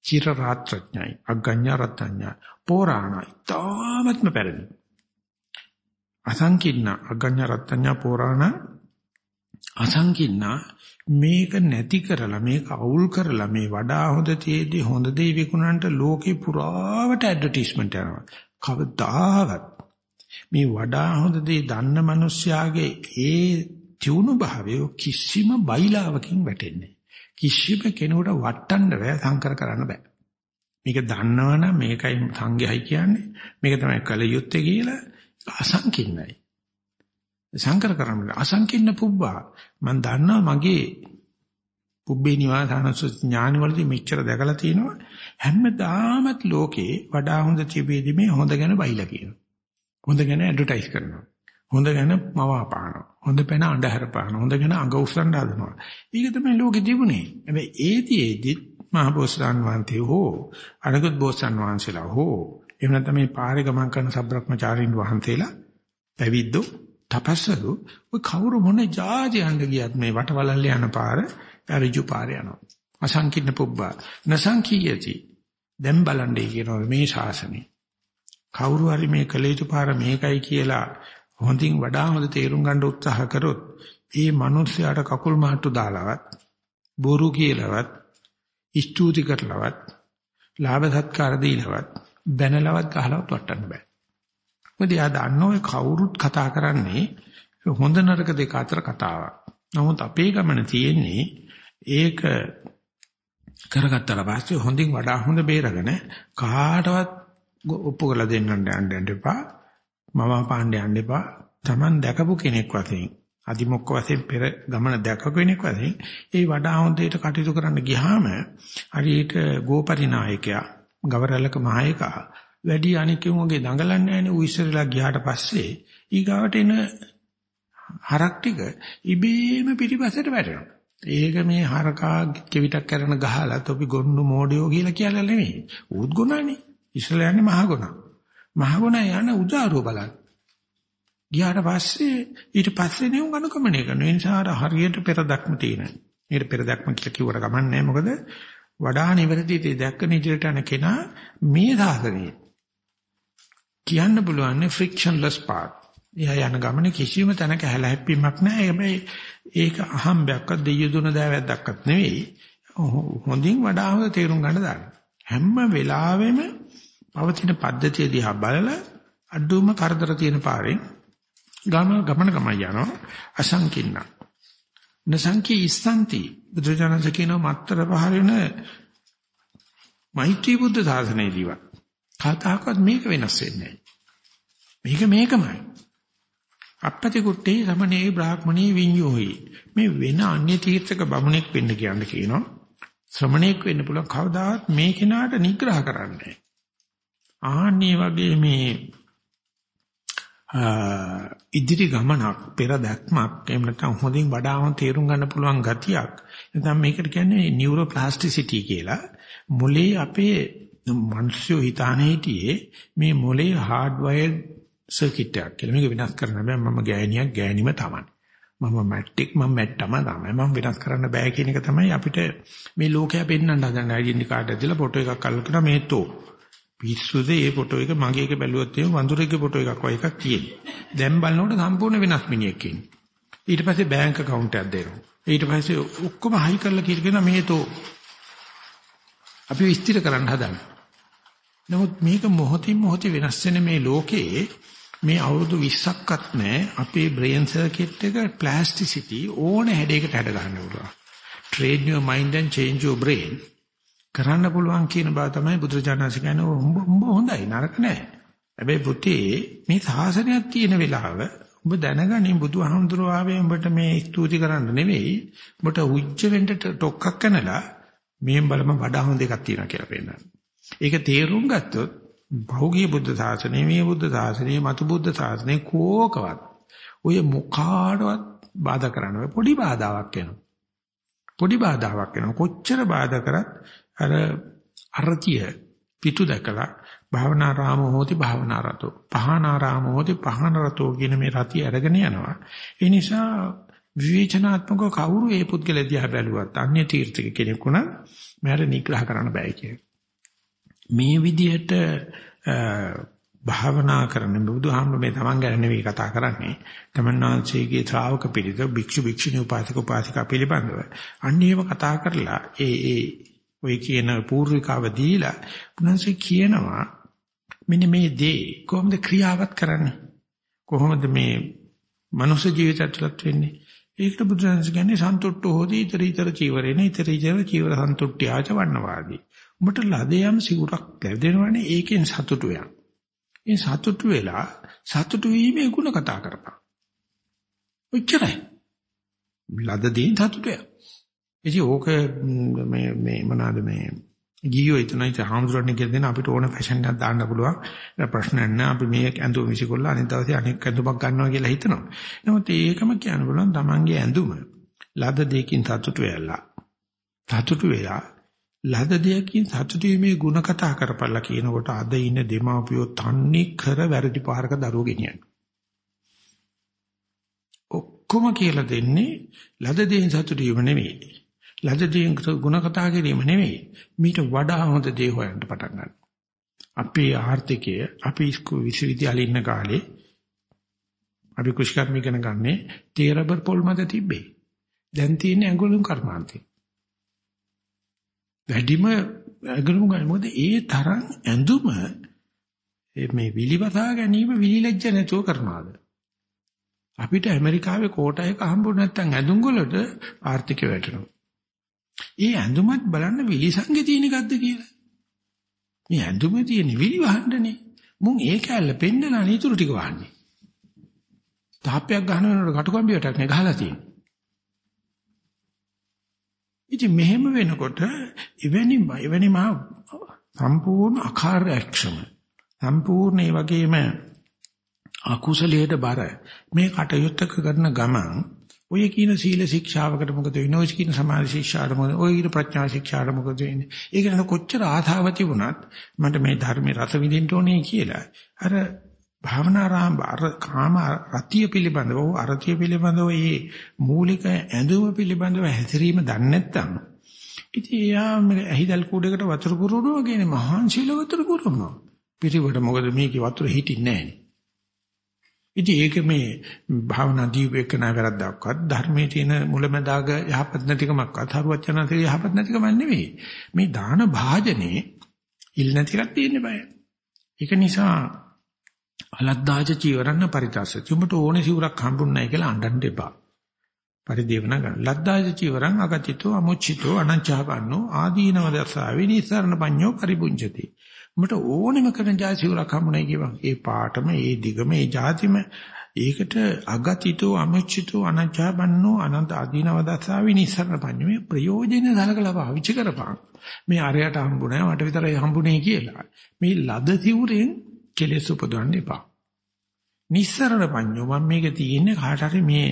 චිර රාත්‍රඥයි අග්ගඤ්ඤ රත්ඥා පෝරාණයි තාමත්ම පැරණි. අසංකින්න අග්ගඤ්ඤ රත්ඥා පෝරාණ අසංකින්න මේක නැති කරලා මේක අවුල් කරලා මේ වඩා හොඳ තියේදී හොඳ දේ විකුණන්නට ලෝකේ පුරාවට ඇඩ්වර්ටයිස්මන්ට් යනවා. කවදාවත් මේ වඩා හොඳ දේ දන්න මිනිස්යාගේ ඒ තියුණු භාවය කිසිම බයිලාවකින් වැටෙන්නේ කිසිම කෙනෙකුට වටන්න බෑ සංකර කරන්න බෑ. මේක දන්නවනම් මේකයි සංඝයයි කියන්නේ මේක තමයි කල යුත්තේ කියලා අසංකින්නයි. සංකර කරන්න අසංකින්න පුබ්බා මම දන්නවා මගේ පුබ්බේ නිවාසානසුත් ඥානවලදී මෙච්චර දැකලා තිනවා හැමදාමත් ලෝකේ වඩා හොඳ තිබෙදී මේ හොඳ ගැන බයිලා කියනවා. හොඳ ගැන ඇඩ්වර්ටයිස් කරනවා. හොඳ ගැන මවා පානවා. හොඳ පැන අඳුර පානවා. හොඳ ගැන අඟ උස්සන්න හදනවා. ඒක තමයි ලෝකෙ තිබුණේ. හැබැයි ඒතිෙදි මහ බෝසත්න් වහන්සේ හෝ අනිකුත් බෝසත්න් වහන්සේලා හෝ එහෙම නැත්නම් මේ පාරේ ගමන් කරන සබ්‍රක්‍මචාරින් වහන්සේලා පැවිද්දෝ තපස්සලු ඔය කවුරු මොන જાති යන්න ගියත් මේ වටවලල්ල යන පාර ඍජු පාර යනවා. අසංකින්න පුබ්බා නසංකීයති. දැන් බලන්නේ කියනවා මේ ශාසනය. කවුරු හරි මේ කළ යුතු පාර මේකයි කියලා හොඳින් වඩා හොඳ තේරුම් ගන්න උත්සාහ කරොත් ඒ මිනිස්යාට කකුල් මාට්ටු දාලවත් බොරු කියලාවත් ස්තුති කරලවත් ලාභ සත්කාර දීලවත් බැනලවත් ගහලවත් වටන්න බෑ. මොකද යා දන්නෝ කවුරුත් කතා කරන්නේ හොඳ නරක දෙක අතර කතාවක්. නමුත් අපේ ගමන තියෙන්නේ ඒක කරගත්තට පස්සේ හොඳින් වඩා හොඳ බේරගෙන කාටවත් ඔප්පු කරලා දෙන්නට යන්න යන්න එපා. මම පාණ්ඩ යන්න එපා. Taman දැකපු කෙනෙක් වශයෙන් අදිමොක්ක වශයෙන් පෙර ගමන දැකපු කෙනෙක් වශයෙන් ඒ වඩා හොඳට කටයුතු කරන්න ගියාම හරියට ගෝපරිනායකයා ගවරලක මහේකා වැඩි අනිකෙමුගේ දඟලන්නේ නැහැනේ ඌ ඉස්සරලා ගියාට පස්සේ ඊගාවට එන හරක් ටික ඉබේම පිටිපස්සට වැටෙනවා. ඒක මේ හරකා කෙවිතක් කරන ගහලා තොපි ගොන්නු මෝඩයෝ කියලා කියලා නෙමෙයි. ඌත් ගුණානේ. ඉස්සරලා යන්නේ මහ ගුණා. මහ ගුණා යන උදාරුව බලන්න. ගියාට පස්සේ ඊට පස්සේ නේ උන් අනුගමනය කරන. ඒ නිසා හරියට පෙර දක්ම තියෙනවා. ඊට පෙර දක්ම කියලා කිව්වට කමන්නේ මොකද වඩා නිවැරදි දේ දැක්ක නිදිරට යන කෙනා මේ සාසනයේ කියන්න පුළුවන් ෆ්‍රික්ෂන්ලස් පාත්. එයා යන ගමනේ කිසිම තැනක හැලහැප්පීමක් නැහැ. හැබැයි ඒක අහම්බයක්වත් දෙයිය දුන දෑවැද්දක්වත් නෙවෙයි. හොඳින් වඩා හොඳ තේරුම් ගන්න දාන්න. හැම වෙලාවෙම පවතින පද්ධතිය දිහා බලලා අඩුම කරදර තියෙන පාරෙන් ගම ගමන ගමයි යනවා අසංකින්න. නසංකී ඉස්සන්ති බුදුජානක කියනවා මත්තර පහරින මෛත්‍රී බුද්ධ සාසනයේදීවත් කතාවක්වත් මේක වෙනස් වෙන්නේ මේක මේකමයි. අපපති කුට්ටේ සමනේ බ්‍රාහ්මණී විඤ්ඤෝහි. මේ වෙන අන්‍ය තීර්ථක බමුණෙක් වෙන්න කියන්න කියනවා. ශ්‍රමණෙක් වෙන්න පුළුවන් කවදාවත් මේ කෙනාට නිග්‍රහ කරන්නේ. ආන්නේ වගේ මේ ඉදිරි ගමනක් පෙර දැක්මක් එහෙම නැත්නම් හොඳින් වඩාම තේරුම් ගන්න පුළුවන් ගතියක්. නැත්නම් මේකට කියන්නේ නියුරෝප්ලාස්ටිසිටි කියලා. මොලේ අපේ මිනිස්සු හිතාන හිටියේ මේ මොලේ හાર્ඩ්වයර්ඩ් සර්කිට් එකක් කියලා. මේක වෙනස් කරන්න බෑ. මම ගෑණියක් ගෑණිම තමයි. මම මැට්ටික් මම මැට්ටම තමයි. මම වෙනස් කරන්න බෑ කියන එක තමයි අපිට මේ ලෝකයා පෙන්වන්න හදන ඩෙන්ටි කාඩ් එකක් දීලා ෆොටෝ එකක් අල්ලගෙන මේ තෝ. පිස්සුද ඒ ෆොටෝ එක මගේ එක බැලුවොත් එහෙම වඳුරෙක්ගේ ෆොටෝ එකක් වගේ එකක් තියෙන්නේ. දැන් බලනකොට සම්පූර්ණ වෙනස් මිනිහෙක් ඉන්නේ. ඊට පස්සේ බැංක account එකක් දෙනවා. ඊට පස්සේ ඔක්කොම හයි කරලා කියන මේ තෝ අපි විස්තර කරන්න හදන්නේ. නමුත් මේක මොහොතින් මොහොත වෙනස් වෙන මේ ලෝකයේ මේ අවුරුදු 20ක්වත් නැහැ අපේ brain circuit එක plasticity ඕන හැඩයකට හැඩ ගන්න පුළුවන්. train your mind and change your brain කරන්න පුළුවන් කියන බව තමයි බුදුරජාණන්සේ කියන්නේ උඹ උඹ හොඳයි නරක නෑ. හැබැයි පුතේ මේ සාසනයක් තියෙන වෙලාව උඹ දැනගනින් බුදුහාමුදුරුවෝ ආවේ උඹට මේ ස්තුති කරන්න නෙවෙයි උඹට උච්ච වෙන්න ටොක්ක්ක් කනලා මේ බලම වඩා හොඳ එකක් තියෙනවා කියලා පෙන්නනවා. ඒක තේරුම් ගත්තොත් භෞගීය බුද්ධ ශාසනය මේ බුද්ධ ශාසනය මතු බුද්ධ ශාසනය කෝකවත් ඔය මොකාටවත් බාධා කරන්න පොඩි බාධාවක් එනවා. පොඩි බාධාවක් එනවා. කොච්චර බාධා කරත් අර අරතිය පිටු දැකලා භාවනාරාම හෝති භාවනාරතෝ පහනාරාම හෝති පහනරතෝ කියන මේ රතිය අරගෙන යනවා ඒ නිසා විවේචනාත්මක කවුරු ඒ පුද්ගලයා දිහා බැලුවත් අන්‍ය තීර්ථක කෙනෙකුණ මට නිග්‍රහ කරන්න බෑ කිය. මේ විදිහට භාවනා කරන බුදුහාමුදුරුවෝ මේ තමන් ගැන නෙවෙයි කතා කරන්නේ. තමන්වංශයේ ශ්‍රාවක පිළිද භික්ෂු භික්ෂුණී උපාසක උපාසිකා පිළිබඳව. අන්න ඒව කතා කරලා ඒ ඒ ඔය කියන පූර්විකාව දීලා පුනන්සේ කියනවා මෙන්න මේ දේ කොහොමද ක්‍රියාවත් කරන්නේ කොහොමද මේ මනුෂ්‍ය ජීවිතය තුළත් වෙන්නේ ඒකට බුදුරජාණන් කියන්නේ සන්තුට්ඨ හොදී ඊතර ඊතර චීවරේන ඊතර ඊතර චීවර සන්තුට්ඨ්‍ය ආච වන්නවාදී උඹට ලදයම් සිවුරක් ලැබෙනවනේ ඒකෙන් සතුටු වෙන. ඒ සතුටු වෙලා සතුටු වීමේ ಗುಣ කතා කරපන්. ඔච්චරයි. ලද දෙයින් සතුටු වෙන. ඉතින් ඕක මේ මේ මොනවාද මේ ගියෝ එතනයි හාමුදුරනේ කියලා දෙන අපිට ඕන ෆැෂන් එකක් දාන්න පුළුවන්. ඒක ප්‍රශ්නයක් නෑ. අපි මේ ඇඳුම විසිකොල්ලා අනිත් දවසේ අනෙක් ඇඳුමක් ගන්නවා කියලා හිතනවා. නමුත් ඒකම කියන්න පුළුවන් Tamange ඇඳුම ලද දෙයකින් සතුටු වෙලා. සතුටු වෙලා ලද දෙයකින් සතුටු වීමේ ಗುಣ කතා කරපළා කියනකොට අද ඉන්න දෙමාපියෝ තන්නේ කර වැරදි පාරක දරුවෝ ගෙනියන. ඔක්කොම කියලා දෙන්නේ ලද දෙයින් සතුටු වීම නෙවෙයි. ලද දෙයින් ಗುಣ කතා කිරීම නෙවෙයි. මීට වඩා හොඳ දේ හොයන්න පටන් ගන්නවා. අපේ ආර්ථිකය අපි ඉස්කෝ විශ්වවිද්‍යාලේ ඉන්න කාලේ අපි කුෂ්කර්ම ඉගෙන ගන්නේ තේ රබර් පොල් මත තිබ්බේ. දැන් තියෙන ඇඟලුම් කර්මාන්තේ. වැඩිම ඇඟලුම් ගන්න මොකද ඒ තරම් ඇඳුම මේ විලිවසා ගැනීම විලිලැජ්ජ නැතුව කරනවාද? අපිට ඇමරිකාවේ කෝටා එක හම්බුනේ නැත්නම් ඇඳුම් වලට ආර්ථිකය වැටෙනවා. ඒ ඇඳුමත් බලන්න විලිසංගේ තියෙන එකක්ද කියලා. මේ ඇඳුමේ තියෙන විලි වහන්නනේ. මුන් ඒ කැල්ල පෙන්නලා නීතුරු ටික වහන්නේ. තාප්පයක් ගහන වෙනකොට කටුකම්බියටක් නේ ගහලා තියෙන්නේ. ඉතින් මෙහෙම වෙනකොට එවැනි එවැනි මා සම්පූර්ණ අකාර්යක්ෂම සම්පූර්ණ ඒ වගේම අකුසලයට බර මේ කටයුත්තක කරන ගමන් ඔය කියන සීල ශික්ෂාවකට මොකද වෙන්නේ? ඔය කියන සමාධි ශික්ෂාවට මොකද? ඔය කියන ප්‍රඥා ශික්ෂාවට මොකද වෙන්නේ? ඒක නේද කොච්චර ආධාව තිබුණත් මට මේ ධර්මයේ රස විඳින්න ඕනේ කියලා. අර භාවනාරාම අර කාම රතිය පිළිබඳව අරතිය පිළිබඳව මේ මූලික ඇඳුම පිළිබඳව හැසිරීම දන්නේ නැත්නම් ඉතින් එයා මේ ඇහිදල් කූඩේකට වතුර පුරවනවා කියන්නේ මහාන්සිල වතුර පුරවනවා. පිටිවට මොකද මේකේ වතුර හිටින්නේ නැහැ. ඉතින් ඒක මේ භාවනා දීපේක නා වැරද්දක්වත් ධර්මයේ තියෙන මුලැමැදාග යහපත් නැතිකමක්වත් හරුවචනන්තේ යහපත් නැතිකම නෙවෙයි. මේ දාන භාජනේ ඉල් නැතිකක් තියෙන්න බෑ. ඒක නිසා අලද්දාජ චීවරන්න පරිතස්සති. උඹට ඕනේ සිවුරක් හම්බුන්නේ නැහැ කියලා අඬන්න එපා. පරිදේවන ගන්න. ලද්දාජ චීවරං අගතිතෝ අමුච්චිතෝ අනංචාපන්නෝ ආදීනව දසාවි නිසරණ පඤ්ඤෝ පරිපුංජති. උඹට ඕනෙම කරන ජාතිවරක් හම්බුනේ කියවා. ඒ පාටම, ඒ දිගම, ඒ જાතිම ඒකට අගතිතෝ අමුච්චිතෝ අනංචාපන්නෝ අනන්ත ආදීනව දසාවි නිසරණ පඤ්ඤෝ මේ ප්‍රයෝජන සලකලා පාවිච්චි කරපන්. මේ අරයට හම්බුනේ මට විතරයි හම්බුනේ කියලා. මේ ලද සිවුරෙන් කෙලෙස් උපදවන්න එපා. නිස්සරණ පඤ්ඤෝ මම මේක තියෙන්නේ කාට හරි මේ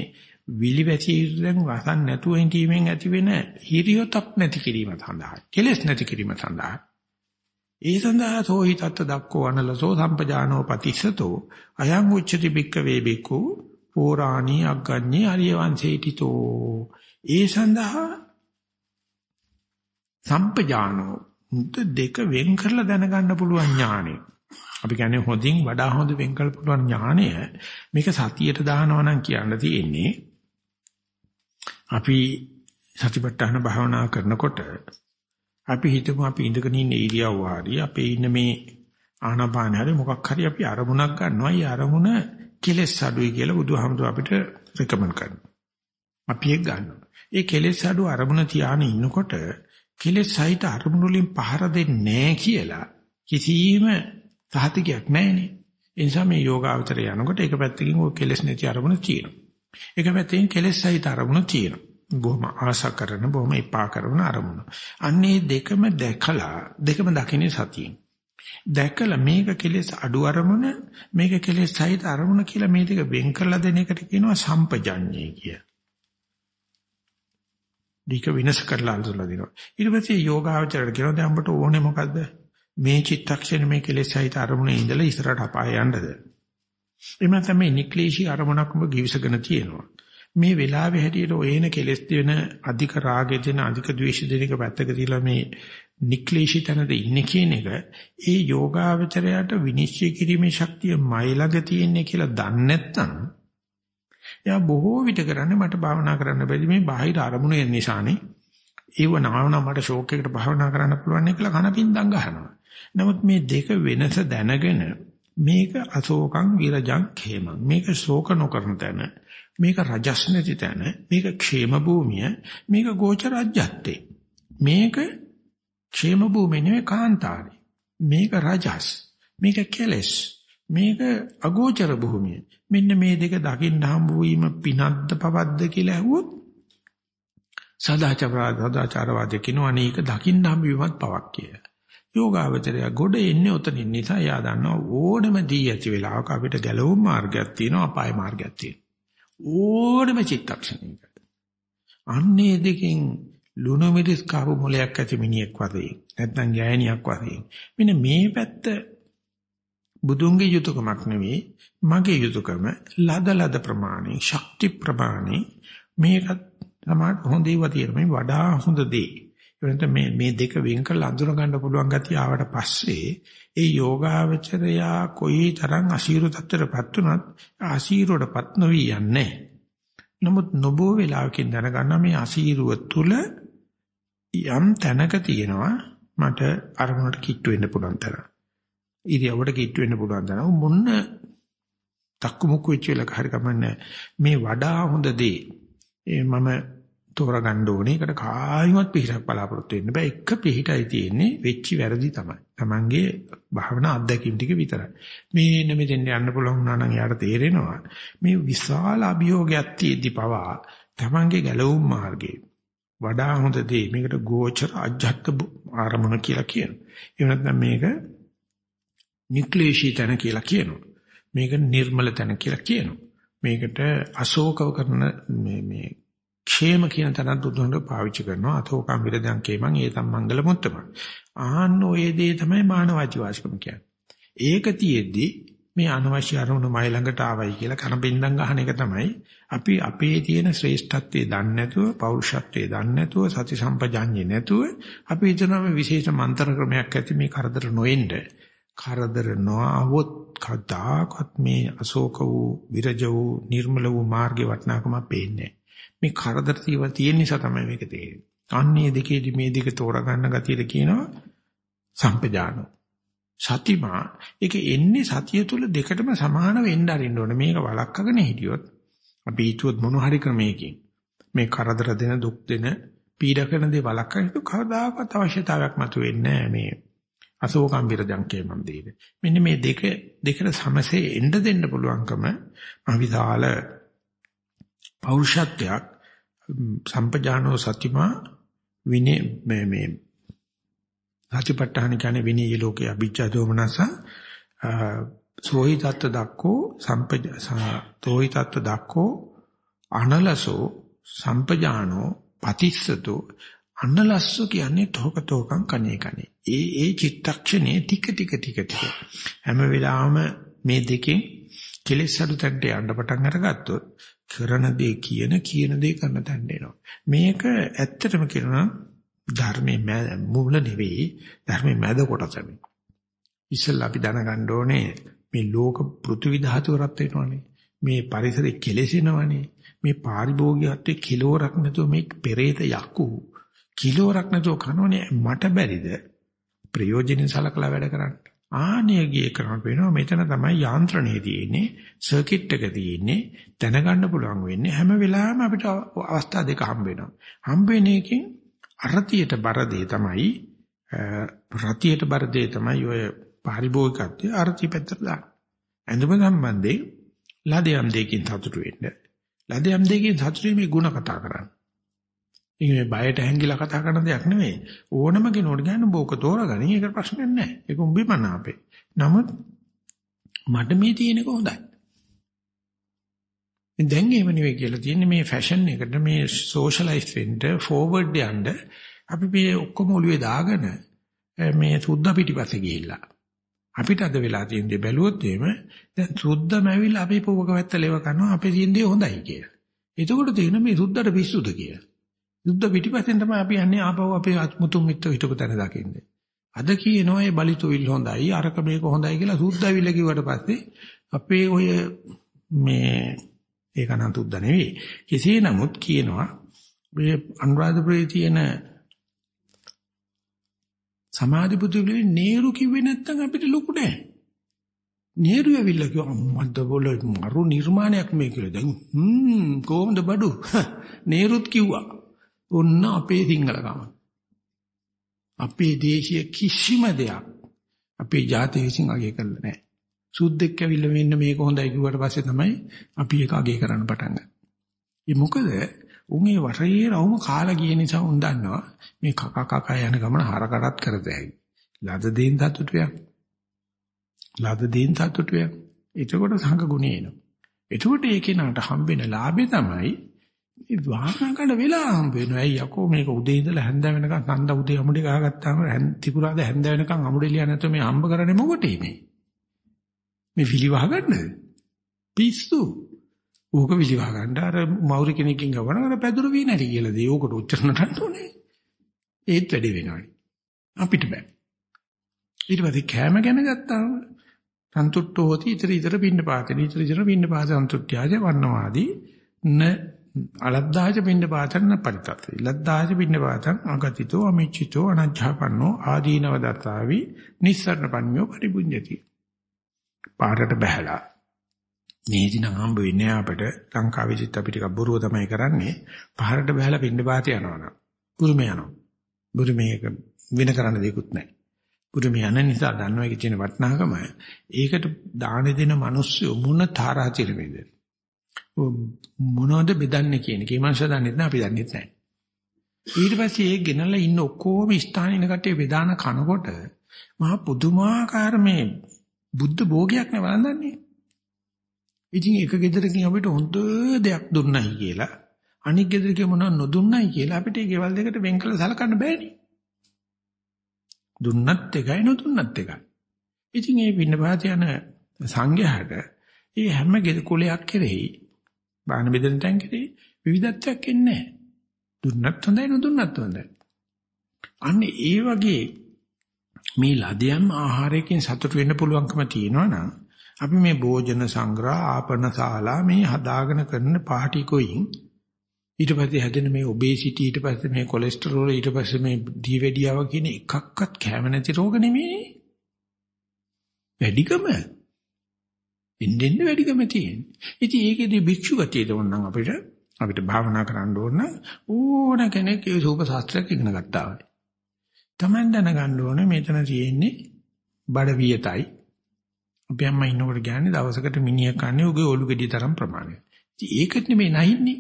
විලිවැසිය යුතුෙන් වසන් නැතුව හිටීමෙන් ඇති වෙන හිරියොතක් නැති කිරීම සඳහා කෙලෙස් නැති කිරීම සඳහා ඒ සඳහා සෝහි තත්ත දක්කෝ අනලසෝ සම්පජානෝ පතිස්සතෝ. අයං උච්චති බික්ක වේබිකු පෝරාණී අග්ගඤ්ඤේ ආර්ය වංශේටිතෝ ඒ සඳහා සම්පජානෝ දෙක වෙන් කරලා දැනගන්න පුළුවන් ඥානෙ. අපි කියන්නේ හොඳින් වඩා හොඳ වෙන් කළ පුළුවන් ඥානය මේක සතියට දානවා නම් කියන්න තියෙන්නේ. අපි සතිපට්ඨාන භාවනා කරනකොට අපි හිතමු අපි ඉඳගෙන ඉන්න ඉරියව්ව හරි අපේ ඉන්න මේ ආනාපාන හරි මොකක් හරි අපි අරමුණක් ගන්නවා. ඒ අරමුණ කෙලෙස් අඩුයි කියලා බුදුහාමුදුර අපිට රෙකමන්ඩ් කරනවා. අපි ඒක ගන්නවා. ඒ කෙලෙස් අඩු අරමුණ තියාගෙන ඉන්නකොට කෙලෙස් සහිත අරමුණු වලින් පහර දෙන්නේ නැහැ කියලා කිසිම සහතිකයක් නැහැනේ. ඒ නිසා මේ යෝගාවචරය යනකොට එක පැත්තකින් ඔය කෙලෙස් නැති අරමුණ තියෙනවා. එක පැත්තකින් කෙලෙස් සහිත අරමුණ තියෙනවා. බොහොම ආශා කරන බොහොම එපා කරන අරමුණ. අන්නේ දෙකම දැකලා දෙකම දකින්නේ සතියෙන්. දැකලා මේක කෙලෙස් අඩු අරමුණ මේක කෙලෙස් සහිත අරමුණ කියලා මේ දෙක වෙන් කරලා දෙන එකට කියනවා සම්පජඤ්ඤය කිය. දීක විනාශ කරලා අල්ලලා දෙනවා. ඊට පස්සේ යෝගාවචරයට කියනවා දැන් අපට ඕනේ මොකද්ද? මේ චිත්තක්ෂණ මේ කෙලෙස් සහිත අරමුණේ ඉඳලා ඉස්සරහට අපාය යන්නද? එහෙම නැත්නම් මේ නික්ලේශී අරමුණක් ඔබ givisගෙන තියෙනවා. මේ වෙලාවේ හැටියට ඔයන කෙලෙස් දෙන අධික රාගෙ දෙන අධික ද්වේෂ දෙන එක පැත්තක තියලා මේ නික්ලේශී තැනද ඉන්නේ කියන එක ඒ යෝගාවචරයට විනිශ්චය කිරීමේ ශක්තිය මයිලඟ තියෙන්නේ කියලා දන්නේ නැත්නම් එයා බොහෝ විට කරන්නේ මට භාවනා කරන්න බැරි මේ බාහිර අරමුණු නිසානේ. ඒව නාවන මට ෂෝක් එකකට භාවනා කරන්න පුළුවන් කියලා කනපින්දම් ගහනවා. නමුත් මේ දෙක වෙනස දැනගෙන මේක අශෝකං විරජං khemං මේක ශෝක නොකරන තැන මේක රජස් නැති තැන, මේක ക്ഷേම භූමිය, මේක ගෝචර රජ්‍යත්තේ. මේක ക്ഷേම භූමිය නෙවෙයි කාන්තාරේ. මේක රජස්, මේක කෙලස්, මේක අගෝචර භූමිය. මෙන්න මේ දෙක දකින්න හම්බ වීම පිනක්ද පවද්ද කියලා ඇහුවොත් සදාචාරවාද සදාචාරවාදී කියනවා අනේක දකින්න හම්බ වීමත් පවක් කියලා. යෝගාවචරය ගොඩ එන්නේ උතනින් නිසා යා දන්නවා ඕනම දී ඇති වෙලාවක අපිට ගැලවුම් මාර්ගයක් තියෙනවා අපාය මාර්ගයක් තියෙනවා. ඕනම චිත්තක්ෂණයක අන්නේ දෙකෙන් ලුණු මිරිස් කාපු මොලයක් ඇති මිනිහෙක් වගේ නැත්නම් ගෑණියක් වගේ මෙන්න මේ පැත්ත බුදුන්ගේ යුතුයකමක් නෙවෙයි මගේ යුතුයකම ලද ලද ප්‍රමාණය ශක්ති ප්‍රමාණය මේකත් තමයි හොඳේ වතිර මේ වඩා හොඳ දේ. එවනත මේ මේ දෙක වෙන් කරලා අඳුර ගන්න පුළුවන් ගතිය ආවට පස්සේ ඒ යෝගාවචරයා කොයි තරම් අසීරු තත්ත්වයටපත් උනත් අසීරුවටපත් නොවි යන්නේ. නමුත් නොබෝ වෙලාවකින් දැනගන්න මේ අසීරුව තුල යම් තැනක තියෙනවා මට අරමුණට කිට්ටු වෙන්න පුළුවන් තරම්. ඉරියව්වට කිට්ටු වෙන්න පුළුවන් තරම්. මොන්න තක්කු මුක්කු වෙච්ච වෙලක හරි කමන්නේ මේ වඩා හොඳ දේ. මම තෝරගන්න ඕනේ. ඒකට කායිමත් පිටක් බලාපොරොත්තු වෙන්න බෑ. එක පිටයි තියෙන්නේ වෙච්චි වැරදි තමයි. Tamange භාවනා අත්දැකීම් ටික විතරයි. මේන්න මෙතෙන් යන්න පුළුවන් වුණා නම් යාට තේරෙනවා. මේ විශාල අභියෝගයක් තියෙද්දි පවා Tamange ගැලවුම් මාර්ගයේ වඩා හොඳ දේ මේකට ගෝචර අජ්ජත් ආරමුණ කියලා කියනවා. එහෙම නැත්නම් මේක නික්ලේශී තන කියලා කියනවා. මේක නිර්මල තන කියලා කියනවා. මේකට අශෝකව කරන මේ මේ ക്ഷേම කියන තැනත් බුදුහාමුදුරුවෝ පාවිච්චි කරනවා අතෝකම් විරදං කේමං ඒතම් මංගල මුත්තම. ආන්න ඔය දේ තමයි මානවාචි වාසිකම කියන්නේ. ඒක තියෙද්දි මේ අනවශ්‍ය අරමුණු මයි ළඟට ආවයි කියලා කනබින්දම් ගහන එක තමයි අපි අපේ තියෙන ශ්‍රේෂ්ඨත්වයේ දන්නේ නැතුව පෞරුෂත්වයේ දන්නේ නැතුව සති සම්පජාඤ්ඤේ නැතුව අපි හිතනවා මේ විශේෂ මන්ත්‍ර ක්‍රමයක් ඇති මේ කරදර නොෙන්න කරදර නොආවොත් කදාකත් මේ අශෝක වූ විරජ වූ නිර්මල වූ මාර්ගේ වටනාකම පේන්නේ මේ කරදර තියවල් තියෙන නිසා තමයි මේක තේරෙන්නේ. අන්නේ දෙකේදී මේ දෙක තෝරගන්න ගතියද කියනවා සම්පජානෝ. සතිමා ඒක එන්නේ සතිය තුල දෙකටම සමාන වෙන්න අරින්න ඕනේ. මේක වළක්කගෙන හිටියොත් අපි හිතුවොත් මොන හරි ක්‍රමයකින් මේ කරදර දෙන දුක් දෙන පීඩා කරන දේ වළක්වා හිතු කවදාකවත් අවශ්‍යතාවයක් මතුවෙන්නේ නැහැ මේ අසෝකම් විරජංකේ මන් දෙයිද. මෙන්න මේ දෙක දෙකට සමසේ එන්න දෙන්න පුළුවන්කම මහ විශාල පෞරුෂත්වයක් සම්පජානෝ සතිමා විනේ මේ මේ සතිපට්ඨාන කියන්නේ විනී ලෝකේ අභිජ්ජා දෝමනස සෝහි තත්ත දක්කෝ සම්පජ තෝහි තත්ත දක්කෝ අනලසෝ සම්පජානෝ පතිස්සතෝ අනලස්සු කියන්නේ තෝක තෝකං කනේ කනේ ඒ ඒ චිත්තක්ෂණේ ටික ටික ටික ටික. හැම වෙලාවෙම මේ දෙකෙන් කෙලෙස් අඩු තැනට යන්න පටන් අරගත්තොත් කරන දේ කියන කියන දේ කරන තැනට එනවා. මේක ඇත්තටම කියනවා ධර්මයේ මූල නෙවෙයි ධර්මයේ මැද කොටස මේ. ඉස්සෙල්ලා අපි දැනගන්න ඕනේ මේ ලෝක පෘථිවි ධාතුව රත් වෙනවනේ. මේ පරිසරය කෙලෙසෙනවනේ. මේ පාරිභෝගිකත්වයේ කිලෝරක් නැතුව මේ පෙරේත යකු කිලෝරක් නැතුව කනෝනේ මට බැරිද ප්‍රයෝජනෙ සලකලා වැඩ කරන්න. ආනියගිය කරන වෙනවා. මෙතන තමයි යාන්ත්‍රණය තියෙන්නේ සර්කිට් එක තියෙන්නේ දැනගන්න පුළුවන් වෙන්නේ හැම වෙලාවෙම අපිට අවස්ථා දෙක හම්බ වෙනවා. හම්බ වෙන එකෙන් අරතියට බර දේ තමයි රතියට බර දේ තමයි ඔය පාරිභෝගිකත්වයේ අරති පැත්තට දාන්න ඇඳුම සම්බන්ධයෙන් ලදයම් දෙකකින් සතුටු වෙන්න ලදයම් දෙකකින් සතුටු මේ ಗುಣ කතා කරන්න. ඒක මේ බයට හැංගිලා කතා කරන දෙයක් නෙමෙයි. ඕනම කෙනෙකුට ගන්න බෝක තෝරගනි. ඒක ප්‍රශ්නයක් නැහැ. ඒක උඹේ මනාපේ. නමුත් මට මේ තියෙන එක හොඳයි. දැන් එහෙම නෙවෙයි කියලා තියෙන්නේ මේ ෆැෂන් එකට මේ සෝෂලයිස් වෙන්න ෆෝවර්ඩ් යන්න අපි මේ ඔක්කොම ඔළුවේ දාගෙන මේ සුද්ධ පිටිපස්සේ ගිහිල්ලා අපිට අද වෙලා තියෙන දේ බැලුවොත් එහෙම දැන් සුද්ධම ඇවිල්ලා අපි පොවක වැත්ත ලෙව කරනවා අපේ තියෙන දේ හොඳයි කියලා. එතකොට තේරෙන මේ සුද්ධට පිස්සුද කියලා. යුද්ධ පිටිපස්සෙන් තමයි අපි යන්නේ ආපහු අපේ මුතුන් මිත්‍ර හිටපු තැන දකින්නේ. අද කියනවා මේ බලිතුවිල් හොඳයි අරක මේක හොඳයි කියලා සුද්ධවිල්ල කිව්වට පස්සේ අපේ ඔය මේ ඒක නම් තුද්ද නෙවෙයි. කෙසේ නමුත් කියනවා මේ අනුරාධපුරයේ තියෙන සමාධි පුදුලේ නේරු කිව්වේ නැත්තම් අපිට ලොකු නෑ. නේරු ඇවිල්ලා කිව්වා අම්මද්ද බොල මරු නිර්මාණයක් මේ කියලා. දැන් හ්ම් කොහොමද බඩු? නේරුත් කිව්වා. ඔන්න අපේ සිංහලකම. අපේ දේශීය කිසිම දෙයක් අපේ ජාතිය විසින් අගය කරලා නැහැ. සුද්දෙක් ඇවිල්ලා මෙන්න මේක හොඳයි කිව්වට පස්සේ තමයි අපි ඒක අගය කරන්න පටන් ගන්නේ. ඒ මොකද උන්ගේ වටේ රවුම කාලා ගිය නිසා උන් දන්නවා මේ කක කක යන ගමන හරකටත් කරදැයි. ලද දෙයින් සතුටුයක්. ලද දෙයින් සතුටුයක්. එතකොට සංඝ ගුණය එනවා. එතකොට ඒකේ නාට හම්බෙන ලාභේ තමයි මේ වාහන ගන්න වෙලා හම්බ වෙනවා. ඇයි යකෝ මේක උදේ ඉඳලා හැන්ද වෙනකන් සඳ උදේ අමුඩි ගහගත්තාම ත්‍රිපුරාද හැන්ද වෙනකන් අමුඩි ලියා නැත්නම් මේ හම්බ කරන්නේ මොකටේ මේ? මේ විලි වහගන්නද? පිස්සු. ඕක විලි වහගන්න අර මෞරි කෙනකින් ගවන අර පැදුරු වී නැති කියලා දේ. ඕකට උච්චර නටන්න ඕනේ. ඒත් වැඩි වෙනවනේ. අපිට බෑ. ඊට පස්සේ කැම ගැන ගත්තාම සන්තුට්ඨෝ hoti ඊතර ඊතර පින්න පාතේ ඊතර ඊතර පින්න පාත සන්තුට්ඨ්‍යාජ වන්නවාදී න අලද්දාජ පින්න පාතන පරිතත් ඉලද්දාජ පින්න පාතං අගතිතෝ අමිච්චිතෝ අනජ්ජාපන්නෝ ආදීනව දත්තාවි නිස්සරණ පඤ්ඤෝ පරිබුඤ්ජති පාරට බහැලා. මේ දින හම්බ වෙන්නේ අපිට ලංකාවේදීත් අපි ටිකක් බොරුව තමයි කරන්නේ. පාරට බහැලා පින්න පාත යනවනම් බුරුමේ යනවා. බුරුමේ වෙන කරන්න දෙයක්වත් නැහැ. පුරුම යන නිසා දන්නවා ඒකේ තියෙන වටිනාකම. ඒකට දාන දෙන මිනිස්සු මොන තාරාතිරමේද? මොනවද බෙදන්නේ කියන කේ මනස දන්නේ නැහැ අපි දන්නේ නැහැ. ඊට පස්සේ ඒ ගෙනල්ලා ඉන්න ඔක්කොම ස්ථානින කටේ බෙදාන කනකොට මහා පුදුමාකාර මේ බුද්ධ භෝගයක් නේ වළඳන්නේ. ඉතින් එක ගෙදරකින් අපිට හොඳ දෙයක් දුන්නයි කියලා අනික් ගෙදරකින් මොනව නොදුන්නයි කියලා අපිට ඒ ගෙවල් දෙකට වෙන් කළ සලකන්න බෑනේ. දුන්නත් එකයි නොදුන්නත් එකයි. ඉතින් මේ පින්නපාත යන සංඝයාට මේ හැම කුලයක් කෙරෙහි බාහන බෙදෙන තැන් කෙරෙහි විවිධත්වයක් එන්නේ නැහැ. දුන්නත් හොඳයි නොදුන්නත් හොඳයි. අන්න ඒ වගේ මේ ලදයන් ආහාරයෙන් සතුට වෙන්න පුළුවන්කම තියෙනවා නම් අපි මේ භෝජන සංග්‍රහ ආපන ශාලා මේ හදාගෙන කරන පාටි කොයින් ඊට පස්සේ හැදෙන මේ ඔබේසිටි ඊට පස්සේ මේ කොලෙස්ටරෝල් ඊට පස්සේ මේ දීවැඩියාව කියන එකක්වත් කැම නැති රෝග නෙමෙයි. වැඩිකම. ඉන්නෙන්න වැඩිකම තියෙන්නේ. ඉතින් ඒකේදී භික්ෂු ගතිය දොන්නම් අපිට අපිට භාවනා කරන්න ඕන ඕන කෙනෙක් ඒ සූප ශාස්ත්‍රයක් ඉගෙන ගත්තා වගේ. Taman දැනගන්න ඕනේ මෙතන තියෙන්නේ බඩ වියතයි. අපි අම්මා ඉන්නකොට කියන්නේ දවසකට මිනිහ කන්නේ උගේ ඔලු ගෙඩිය තරම් ප්‍රමාණයක්. ඉතින් ඒකට නෙමෙයි නැහින්නේ.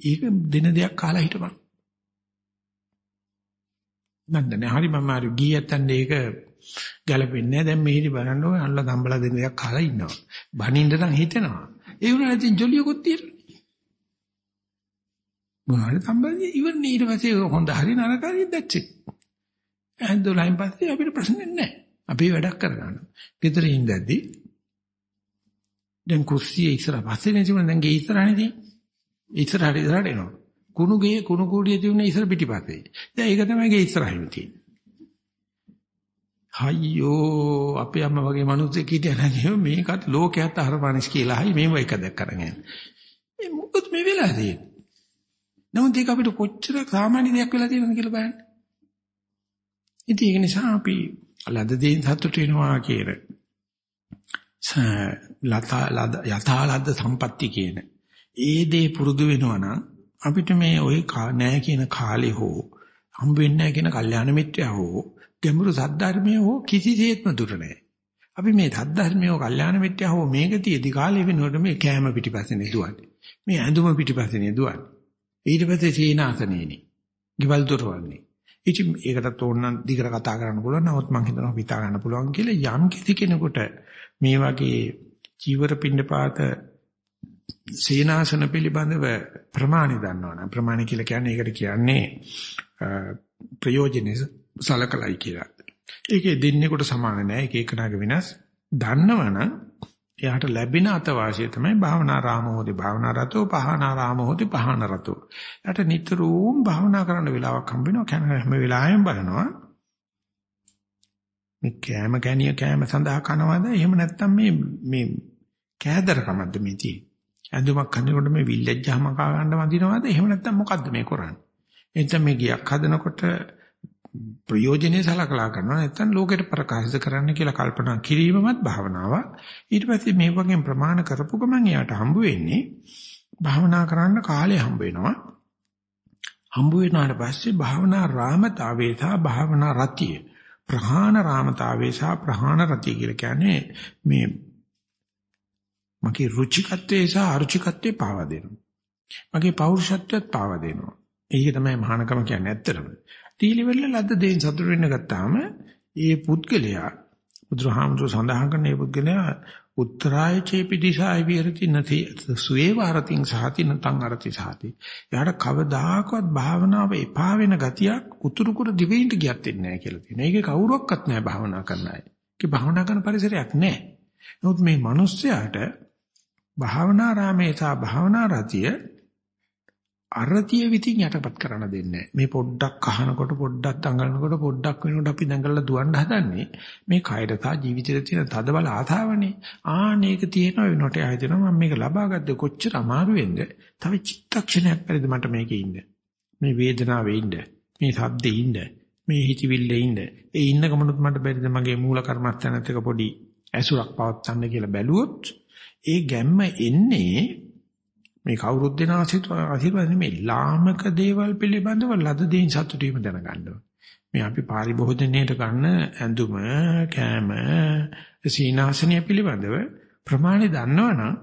ඒක දින දෙයක් කාලා හිටපන්. නන්දනේ හරි මම අර ගියත්තන් ඒක ගැලපෙන්නේ නැහැ. දැන් මෙහෙදි බලන්න ඕනේ අල්ල ගම්බල දෙන දෙයක් කාලා ඉන්නවා. බනින්න නම් හිතෙනවා. ඒ වුණා ඉතින් ජොලියකුත් තියෙනවා. මොනවාරි සම්බන්ධයි ඉවරනේ ඊට පස්සේ හොඳ හරි නරක හරි that's it. ඇන්දෝලයින් පස්සේ අපිට ප්‍රශ්නේ නැහැ. අපි වැඩක් කරගන්නවා. ගෙදර ඉඳද්දි දැන් කුස්සියේ ඉස්සර පස්සේ නැතිවම දැන් ගේ ඉස්සරහනේ ඉස්සරහට ඉස්සරහට එනවා. කුණු ගේ කුණු කූඩිය තියුනේ ඉස්සර පිටිපස්සේ. දැන් ඒක තමයි ගේ ඉස්සරහින් තියෙන්නේ. අයියෝ අපේ අම්මා වගේ මිනිස්සෙක් හිටියනම් මේකත් ලෝකයට අහරපානිස් කියලා හයි මේව එක දැක් කරගෙන යන්නේ. මේ මොකද මේ වෙලා තියෙන්නේ? නමුත් ඒක අපිට කොච්චර සාමාන්‍ය දෙයක් වෙලා තියෙනවද කියලා බලන්න. ඉතින් ඒක නිසා අපි ලද දෙයින් සතුට වෙනවා කියන යථා ලද සම්පatti කියන ඒ දේ පුරුදු වෙනවා නම් අපිට මේ ওই නෑ කියන කාලේ හෝ හම්බ වෙන්නේ නැහැ කියන කල්යාණ මිත්‍යා හෝ ගැඹුරු සද්ධර්මයේ හෝ කිසිසේත්ම දුර නැහැ. අපි මේ සද්ධර්මයේ හෝ කල්යාණ මිත්‍යා හෝ මේක තියදී කාලේ වෙනකොට මේ කෑම පිටිපස්සේ නෙදුවන්නේ. මේ ඇඳුම පිටිපස්සේ නෙදුවන්නේ. ඊට පස්සේ සීනාසනේනි. ගිවල් දොරවන්නේ. ඉතින් ඒකටත් ඕනනම් දිගට කතා කරන්න පුළුවන්. නමුත් මම හිතනවා හිතා ගන්න පුළුවන් කියලා යම් කිසි කෙනෙකුට මේ වගේ චීවර පින්නපාත සීනාසන පිළිබඳව ප්‍රමාණි දන්නවනම් ප්‍රමාණි කියලා කියන්නේ ඒකට කියන්නේ ප්‍රයෝජනෙ සලකලයි කියලා. ඒකේ දෙන්නෙකුට සමාන නෑ එක එකනාගේ වෙනස්. දන්නවනම් එයාට ලැබෙන අතවාසිය තමයි භාවනා රාමෝදි භාවනා රතෝ පහනා රාමෝදි පහන රතෝ. එයාට නිතරම භාවනා කරන්න වෙලාවක් හම්බ වෙනවා. කන හැම වෙලාවෙම බලනවා. මේ කෑම ගැනිය කෑම සඳහා කනවද? එහෙම නැත්නම් මේ මේ කෑදරකමක්ද මේ තියෙන්නේ? ඇඳුමක් හදනකොට මේ විල්ලෙජ්ජාම කා ගන්න වදිනවද? එහෙම නැත්නම් මොකද්ද මේ කරන්නේ? එතන මේ ගියක් හදනකොට ප්‍රයෝජනෙ සලකලා කරනවා නැත්නම් ලෝකෙට ප්‍රකාශ කරන්න කියලා කල්පනා කිරීමමත් භාවනාවක්. ඊට පස්සේ මේ වගේ ප්‍රමාණ කරපු ගමන් එයාට හම්බ වෙන්නේ භාවනා කරන්න කාලය හම්බ වෙනවා. හම්බ වෙනාට පස්සේ භාවනා රාමතාවේ සහ භාවනා රතිය ප්‍රහාණ රාමතාවේ සහ ප්‍රහාණ රතිය කියලා කියන්නේ මේ මගේ රුචිකත්වයේ සහ අරුචිකත්වයේ පාවා දෙනවා. මගේ පෞරුෂත්වයත් පාවා දෙනවා. ඒක තමයි මහානකම කියන්නේ ඇත්තටම. තීලිවෙල්ල ලද්ද දෙයින් සතුට වෙන්න ගත්තාම ඒ පුද්ගලයා බුදුහාමුදුර සඳහන් කරන ඒ පුද්ගලයා උත්තරාය චේපි දිසාය විහෙරති නැති සුවේ වාරතින් සහති නතං අරති සහති. එයාට කවදාකවත් භාවනාව එපා වෙන ගතියක් උතුරු කුර දිවෙයින්ට ගියත් වෙන්නේ නැහැ කියලා තියෙනවා. ඒකේ කවුරක්වත් නැහැ භාවනා කරන්න අය. ඒක භාවනා කරන පරිසරයක් නැහැ. නමුත් මේ මිනිස්යාට භාවනාරාමේ සහ භාවනා රතිය අරතිය විතින් යටපත් කරන්න දෙන්නේ මේ පොඩ්ඩක් අහනකොට පොඩ්ඩක් දඟලනකොට පොඩ්ඩක් වෙනකොට අපි දඟලලා දුවන්න හදන්නේ මේ කයර තා ජීවිතේ තියෙන තදබල ආතාවනේ. ආනේක තියෙන වෙනකොට ආයතන මම මේක ලබා ගත්තේ කොච්චර අමාරු වෙන්ද? තව චිත්තක්ෂණයක් පරිදි මට මේකේ ඉන්න. මේ වේදනාවේ ඉන්න. මේ සද්දේ ඉන්න. මේ හිතවිල්ලේ ඉන්න. ඒ ඉන්න ගමනුත් මට බැරිද? මගේ මූල කර්මස්ථානත් එක පොඩි ඇසුරක් පවත්වන්න කියලා බැලුවොත් ඒ ගැම්ම එන්නේ මේ කවුරුත් දෙන ආශිර්වාද නෙමෙයි ලාමක දේවල් පිළිබඳව ලද දේන් සතුටු වීම දැනගන්න මේ අපි පාරිභෝජනයේට ගන්න ඇඳුම කෑම සීනාසනය පිළිබඳව ප්‍රමාණය දන්නවනම්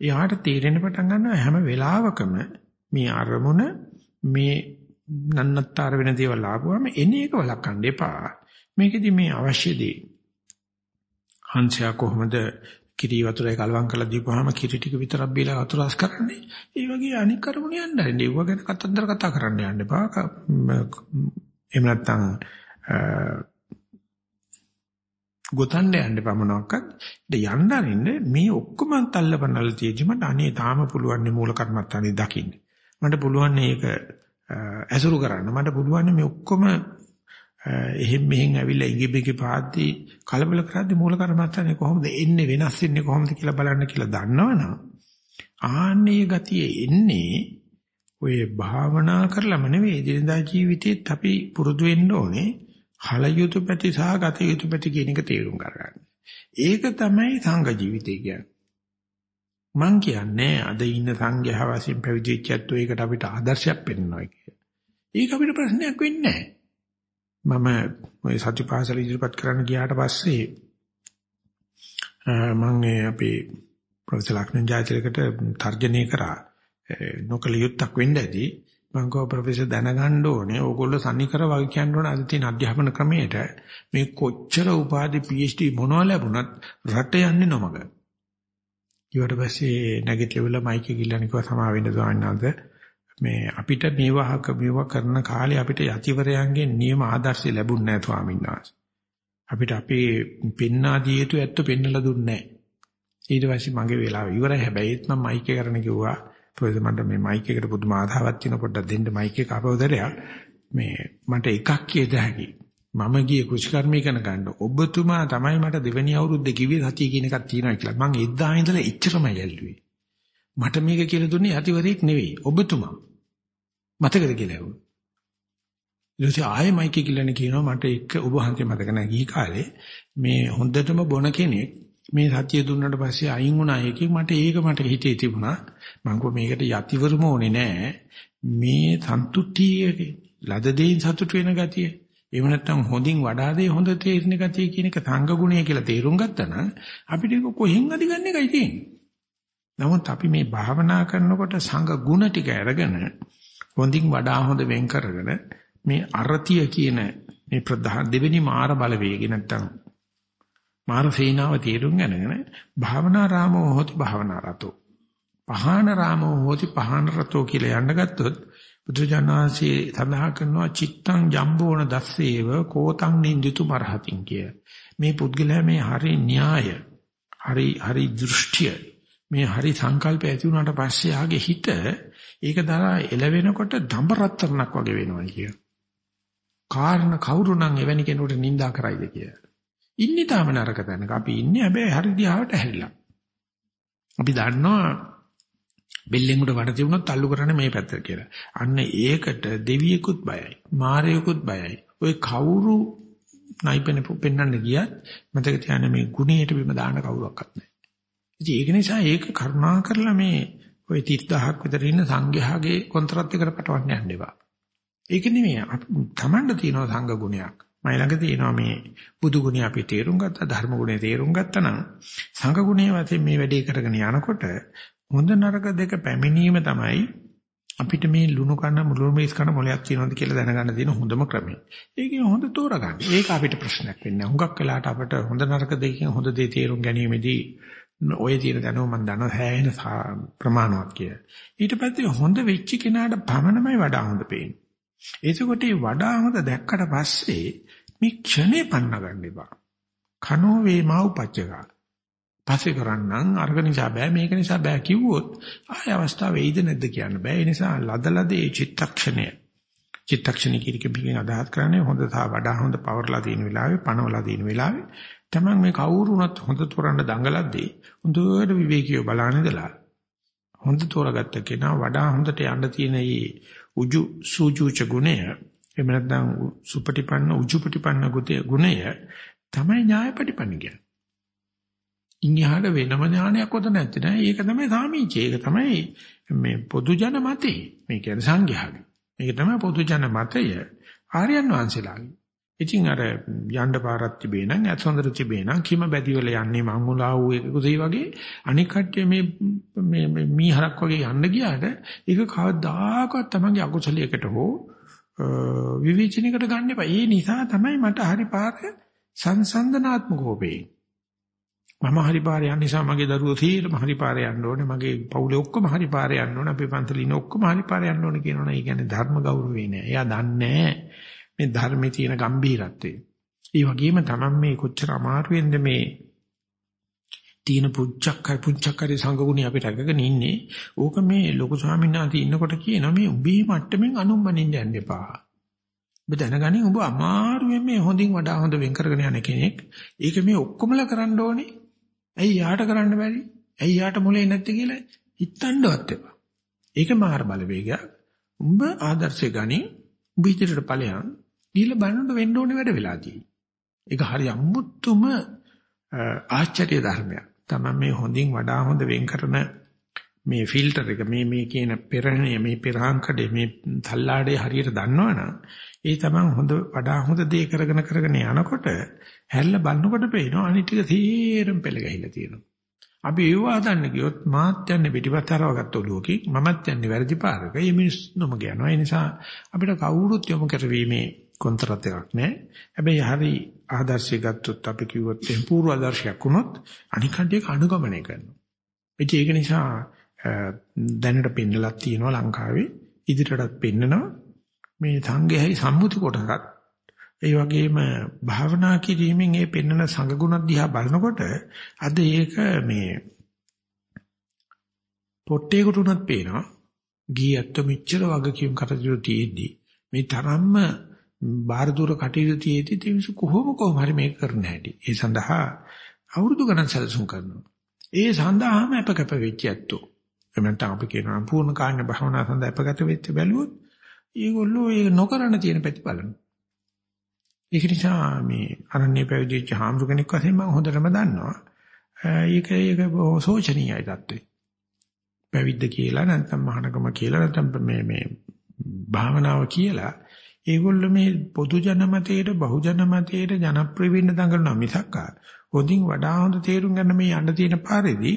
එයාට තේරෙන්න පටන් ගන්නවා හැම වෙලාවකම මේ අරමුණ මේ නන්නත්තර වෙන දේවල් ආපුවම එන එක වළක්වන්න එපා. මේකෙදි මේ අවශ්‍ය දේ. හංසයා කොහොමද කිරි වතුරේ කලවම් කරලා දීපුවාම කිරි ටික විතරක් බීලා වතුර රස කරන්නේ. ඒ වගේ අනික් කරුණු යන්න හරින්න. ඒව ගැන කතන්දර කතා කරන්න යන්න එපා. එහෙම නැත්නම් ගොතන්න යන්න එපා මොනවාක්වත්. ඉතින් යන්න අරින්න මේ ඔක්කොම තල්ලපනල් තියෙදි මට අනේ තාම පුළුවන් මූල කර්මත්තානේ දකින්න. මට පුළුවන් මේක ඇසුරු කරන්න. මට පුළුවන් මේ ඔක්කොම එහෙන් මෙහෙන් ඇවිල්ලා ඉඟිබිඟි පාද්දී කලබල කරද්දී මූල කර්මස්ථානේ කොහොමද එන්නේ වෙනස් වෙන්නේ කොහොමද කියලා බලන්න කියලා දන්නවනම් ආන්නේ ගතිය එන්නේ ඔය භාවනා කරලම නෙවෙයි දිනදා ජීවිතේත් අපි පුරුදු වෙන්න ඕනේ හල යුතු පැති සහ ගත යුතු පැති කියන එක තේරුම් ගන්න. ඒක තමයි සංඝ ජීවිතය කියන්නේ. මං කියන්නේ අද ඉන්න සංඝයා වශයෙන් පැවිදිච්චත් ඒකට අපිට ආදර්ශයක් පෙන්වනවා කියලා. ඒක අපිට ප්‍රශ්නයක් වෙන්නේ නැහැ. මම ওই සත්‍යපාසල ඉදිරිපත් කරන්න ගියාට පස්සේ මම අපේ ප්‍රොෆෙසර් ලක්ෂ්මන් ජයතිලකට තර්ජනය කරා. නොකල යුත්තක් වෙන්න ඇති. මම කව ප්‍රොෆෙසර් දැනගන්න ඕනේ. ඕගොල්ලෝ සම්නිකර වගේ කියන්න ඕනේ. අද තියෙන අධ්‍යාපන ක්‍රමයට මේ කොච්චර උපාධි PhD මොනවා ලැබුණත් රට යන්නේ නොමග. ඊට පස්සේ නැගිටලා මයික් එක ගිල්ලන්නේ කිව්වා සමා වෙන්න ස්වාමීන් වහන්සේ. මේ අපිට මේවාහක මේවා කරන කාලේ අපිට යතිවරයන්ගේ නියම ආදර්ශය ලැබුණ නැහැ ස්වාමීන් වහන්සේ. අපිට අපේ පෙන්නා දිය යුතු ඇත්ත පෙන්නලා දුන්නේ නැහැ. ඊට පස්සේ මගේ වෙලාව ඉවරයි හැබැයි ඒත් මම මයික් එක කරන්න කිව්වා. පොයිද මට මේ මයික් එකට පුදුම ආධාවක් තියෙන පොඩ්ඩක් දෙන්න මයික් එක අපවදරයක්. මේ මට එකක් කියද හැකි. මම ගියේ කුෂිකර්මී කරන ගන්න. ඔබතුමා තමයි මට දෙවෙනි අවුරුද්දේ කිව්වේ සතිය කියන එකක් තියෙනවා කියලා. මම එදා ඉඳලා එච්චරමයි ඇල්ලුවේ. මට මේක කියලා දුන්නේ යතිවරයෙක් නෙවෙයි ඔබතුමා. මතකද කියලා ඇහුවා. ඊට පස්සේ ආයෙ මයික් එකකින් කියනවා මට එක ඔබ වහන්සේ මතක නැහැ. ගිහි කාලේ මේ හොඳටම බොන කෙනෙක් මේ සත්‍ය දුන්නාට පස්සේ අයින් වුණා එකෙක් මට ඒක මට හිතේ තිබුණා. මම කිව්වා මේකට යතිවරම ඕනේ නෑ මේ සන්තුට්ටියේ ලද දෙයින් සතුට වෙන ගතිය එහෙම නැත්නම් හොඳින් වඩා දේ හොඳ තේරෙන ගතිය කියන එක සංඝ ගුණය කියලා තේරුම් ගත්තා නම් අපිට කොහෙන් අධිගන්න එකයි තියෙන්නේ. නමුත් අපි මේ භාවනා කරනකොට සංඝ ගුණ ටික අරගෙන හොඳින් වඩා හොඳ වෙන් කරගෙන මේ අරතිය කියන මේ ප්‍රධාන දෙවෙනි මාර බලවේගය නැත්තම් මාර සේනාව තේරුම් ගන්නගෙන භාවනා රාමෝ හොති භාවනා රතෝ පහාන රාමෝ හොති පහාන රතෝ කියලා යන්න ගත්තොත් බුදුජානනාංශයේ සඳහන් කරනවා චිත්තං ජම්බෝන දස්සේව කෝතං නින්දිතු මරහතින් කිය. මේ පුද්ගලයා මේ හරි න්‍යාය හරි හරි දෘෂ්ටිය මේ හරි සංකල්ප ඇති වුණාට පස්සේ ආගේ හිත ඒක දරා එළවෙනකොට දඹ රත්තරණක් වගේ වෙනවා කිය. කාරණ කවුරු නම් එවැනි කෙනෙකුට නිඳා කරයිද කියලා. ඉන්නේ තාම නරක තැනක. අපි ඉන්නේ හැබැයි හරි දිහාවට ඇහැරිලා. අපි දන්නවා බෙල්ලෙන් උඩ වඩ තිබුණොත් තල්ලු කරන්නේ මේ පැත්තට කියලා. අන්න ඒකට දෙවියෙකුත් බයයි. මාරයෙකුත් බයයි. ඔය කවුරු නයිපෙන පෙන්නන්න ගියත් මතක තියාගන්න මේ ගුණයට බිම දාන්න කවුරක්වත් නැහැ. ඉතින් ඒක නිසා ඒක කරුණා කරලා මේ ওই 30000ක් විතර ඉන්න සංඝයාගේ කොන්ත්‍රාත් එකට පටවන්න යන්න එපා. ඒක නෙමෙයි තමන්ට තියෙන සංඝ ගුණයක්. මයි ළඟ තියෙනවා මේ බුදු ගුණය අපි තේරුම් ගත්තා ධර්ම ගුණය තේරුම් ගත්තා නම් සංඝ ගුණය වශයෙන් මේ වැඩේ කරගෙන යනකොට හොඳ නරක දෙක පැමිණීම තමයි අපිට මේ ලුණු කන මුළු මේස් කන මොලයක් තියෙනවද කියලා දැනගන්න තියෙන හොඳම ක්‍රමය. ඒකේ හොඳ තෝරගන්න. ඒක අපිට ප්‍රශ්නයක් වෙන්නේ නැහැ. හුඟක් වෙලාට අපිට හොඳ නරක දෙකකින් හොඳ දේ තේරුම් ගැනීමේදී ඔය තියෙන දැනුම මම දන්නවා හැයෙන ප්‍රමාණවත් කියලා. ඊට පස්සේ හොඳ වෙච්ච කෙනාට පමණමයි වඩා හොඳ පේන්නේ. එතකොට මේ වඩා හොඳ දැක්කට පස්සේ මේ ක්ෂණේ පන්න ගන්න එපා. කනෝ වේමා උපච්චක. පස්සේ කරන්නම් අර්ග නිසා බෑ මේක නිසා බෑ කිව්වොත් ආය අවස්ථාව වෙයිද නැද්ද කියන්න බෑ. ඒ නිසා ලදලදේ චිත්තක්ෂණය. චිත්තක්ෂණික කිරිකකින් අදහස් කරන්නේ හොඳ සහ වඩා හොඳ පවර්ලා තියෙන වෙලාවේ පණවලා තියෙන වෙලාවේ තමන් මේ කවුරු වුණත් හොඳ තොරන්න දඟලද්දී හොඳට විවේකීව බලන ඉඳලා හොඳ තෝරගත්ත කෙනා වඩා හොඳට යන්න තියෙන මේ උජු සූජුච ගුණය එහෙම නැත්නම් සුපටිපන්න උජුපටිපන්න ගුණය තමයි ඥායපටිපන්න කියන්නේ. ඉන්හිහාට වෙනම ඥානයක් උත නැති නෑ. ඒක තමයි සාමීචය. ඒක තමයි මේ පොදු ජන මතේ. මේ කියන්නේ සංඝයාගේ. මේක තමයි පොදු ජන මතය ආර්යයන් වහන්සේලාගේ. ඉතින් අර යන්න පාරක් තිබේ නම් ඇතොඳර තිබේ නම් කිම බැදිවල යන්නේ මංගුලා වූ එකකුසී වගේ අනික් කට්ටිය මේ මේ මීහරක් වගේ යන්න ගියාට ඒක කවදාකවත් තමන්ගේ අකුසලයකට හෝ විවිචනයකට ගන්න එපා. ඒ නිසා තමයි මට හරි පාර සංසන්දනාත්මකව වෙන්නේ. මම හරි පාරේ යන නිසා මගේ දරුවෝ සීලම හරි පාරේ යන්න ඕනේ මගේ පවුලේ ඔක්කොම හරි පාරේ යන්න ඕනේ අපේ පන්සලේ ඉන්න ඔක්කොම හරි පාරේ යන්න ඕනේ කියනවනේ ඒ කියන්නේ ධර්ම ගෞරවේ නෑ. එයා දන්නේ මේ ධර්මයේ තියෙන ගැඹීරත්වය. ඒ වගේම තමයි මේ කොච්චර අමාරුවෙන්ද මේ තීන පුච්චක්කයි පුච්චක්කරි සංගුණي අපිට අගගෙන ඉන්නේ. ඕක මේ ලොකු ස්වාමීන් වහන්සේ ඉන්නකොට කියනවා මේ උඹේ මට්ටමින් අනුම්මනින්න යන්න එපා. ඔබ දැනගනින් ඔබ අමාරුවෙන් මේ හොඳින් වඩා හොඳ වෙන් කරගෙන යන කෙනෙක්. ඒක මේ ඔක්කොමලා කරන්න ඕනේ. ඇයි යාට කරන්න බැරි? ඇයි යාට මොලේ නැත්තේ කියලා හිතන්නවත් එපා. ඒක මාර බලවේගයක්. උඹ ආදර්ශය ගනි. උඹ ඉදිරියට ඵලයන්. දීලා බලනකොට වෙන්න ඕනේ වැඩ වෙලාදී. ඒක හරි අමුතුම ආශ්චර්ය ධර්මයක්. තමයි මේ හොඳින් වඩා හොඳ වෙන් කරන මේ ෆිල්ටර් එක මේ මේ කියන පෙරහණිය මේ පෙරහංකඩේ මේ තල්ලාඩේ හරියට දන්නවනම් ඒ තමයි හොඳ වඩා හොඳ දේ කරගෙන කරගෙන යනකොට හැල්ල බලනකොට පේනවා අනිත් ටික තීරම් පෙළ ගහිලා තියෙනවා. අපි ඒව හදන්න ගියොත් මාත් යන්නේ පිටිපතරව ගත්ත ඔලුවකින් මමත් යන්නේ වැරදි පාරක. මේ මිනිස්සුම කියනවා. ඒ නිසා අපිට කවුරුත් යොමු කරවීමේ කොන්තරත් එකක් නැහැ. හැබැයි හරි ආදර්ශය ගත්තොත් අපි කිව්වොත් එහෙනම් පූර්ව ආදර්ශයක් වුණොත් අනික් කණ්ඩියක අනුගමනය කරනවා. ඒක නිසා දැනට පෙන්නලක් තියෙනවා ලංකාවේ ඉදිරියටත් පෙන්නනවා මේ සංඝයයි සම්මුති කොටසක් ඒ වගේම භාවනා කිරීමෙන් ඒ පෙන්නන සංගුණ දිහා බලනකොට අද ඒක මේ පොට්ටේකට උනත් පේනවා ගියත් මෙච්චර වගකීම් කටයුතු තියෙද්දි මේ තරම්ම බාහිර දුර කටයුතු තියෙද්දි තිවිසු කොහොම කොහොම හරි මේක කරන්න හැටි ඒ සඳහා අවුරුදු ගණන් සැලසුම් කරනවා ඒ සඳහාම අපකප වෙච්ච ඇත්තෝ එහෙම නැත්නම් අපි කියනවා පූර්ණ කාණ්‍ය භාවනා සඳහා අපගත වෙච්ච බැලුවොත් ඒගොල්ලෝ ඒක නොකරන තියෙන පැති බලනවා. ඒක නිසා මේ අරණ්‍ය පැවිදිච්ච හාමුදුර කෙනෙක් වශයෙන් මම හොඳටම දන්නවා. ඒක ඒක සෝචනීයයි தත්ත්වේ. පැවිද්ද කියලා නැත්නම් මහානකම කියලා නැත්නම් මේ මේ භාවනාව කියලා ඒගොල්ලෝ මේ පොදු ජනමතයට බහු ජනමතයට ජනප්‍රිය වෙන්න දඟලනවා මිසක් හොඳින් වඩා හොඳ තේරුම් ගන්න මේ යන්න තියෙන පාරේදී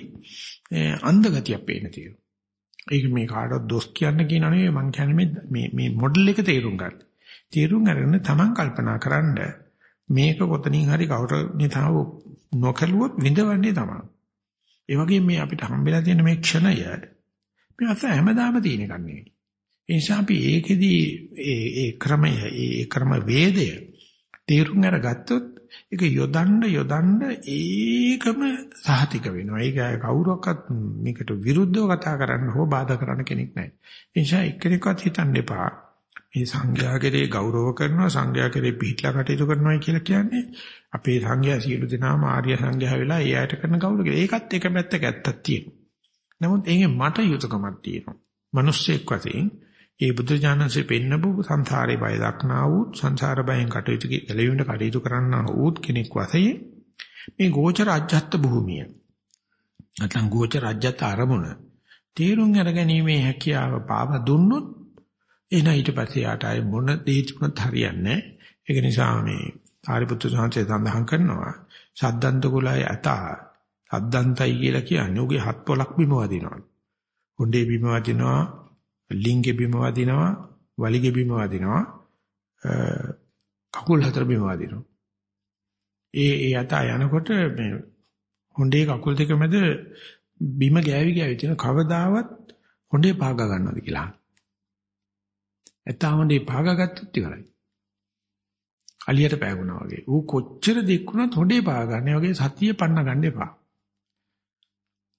අන්ධගතියක් පේන තියෙනවා. ඒක මේ කාටවත් දොස් කියන්න කියන නෙවෙයි මං කියන්නේ මේ මේ මොඩල් එක තේරුම් ගන්න. තේරුම් අරගෙන Taman කල්පනා කරන්න මේක කොතනින් හරි කවුරු නිතාව නොකලුවොත් විඳවන්නේ තමයි. ඒ වගේම මේ අපිට හම්බෙලා තියෙන මේ ක්ෂණය මේ අත හැමදාම තියෙන එකක් නෙවෙයි. ඒ නිසා අපි ඒකෙදී ඒ ඒ ක්‍රමය ඒ ක්‍රම වේදය තේරුම් අරගත්තොත් ඒක යොදන්න යොදන්න ඒකම සහතික වෙනවා. ඒක කවුරක්වත් මේකට විරුද්ධව කතා කරන්න හෝ බාධා කරන්න කෙනෙක් නැහැ. ඒ නිසා එක්කෙනෙක්වත් හිතන්න එපා. මේ සංඝයා කෙරේ ගෞරව කරනවා සංඝයා කෙරේ පිළිట్లా කටයුතු කරනවා කියලා කියන්නේ අපේ සංඝයා සියලු දෙනාම ආර්ය සංඝයා වෙලා ඒ අයට කරන ගෞරව කියලා. ඒකත් එක පැත්තක ඇත්තක් තියෙනවා. නමුත් ඒකේ මට යුතුයකමක් තියෙනවා. මිනිස්සෙක් වශයෙන් ඒ බුදු ඥානසේ පෙන්නපු සංසාරේ බය දක්නා වූ සංසාර බයෙන් කටයුතු කෙලෙවිඳ කටයුතු කරන්නා වූ කෙනෙක් වශයෙන් මේ ගෝචර අජ්ජත් භූමිය නැත්නම් ගෝචර අජ්ජත් ආරමුණ තේරුම් අරගැනීමේ හැකියාව පාව දුන්නොත් එන ඊට පස්සේ යාට අය මොන දේ තිබුණත් හරියන්නේ ඒක නිසා මේ ආරිපුත්තු සාංශය සඳහන් කරනවා සද්දන්ත කුලයි ඇත සද්දන්තයි කියලා කියන්නේ උගේ හත් පොලක් බිම වදිනවා. හොඬේ බිම වදිනවා ලිංගෙ බිම වදිනවා, වලිගෙ බිම වදිනවා, කකුල් හතර බිම වදිනවා. ඒ ඒ යත යනකොට මේ හොඬේ කකුල් දෙක මැද බිම ගෑවි ගෑවි තියෙන කවදාවත් හොඬේ පාග ගන්නවද කියලා. ඇත්තා හොඬේ පාගගත්තොත් ඉවරයි. අලියට පෑගුණා වගේ. ඌ කොච්චර දෙක්ුණත් හොඬේ පාගන්නේ වගේ සතිය පන්න ගන්න එපා.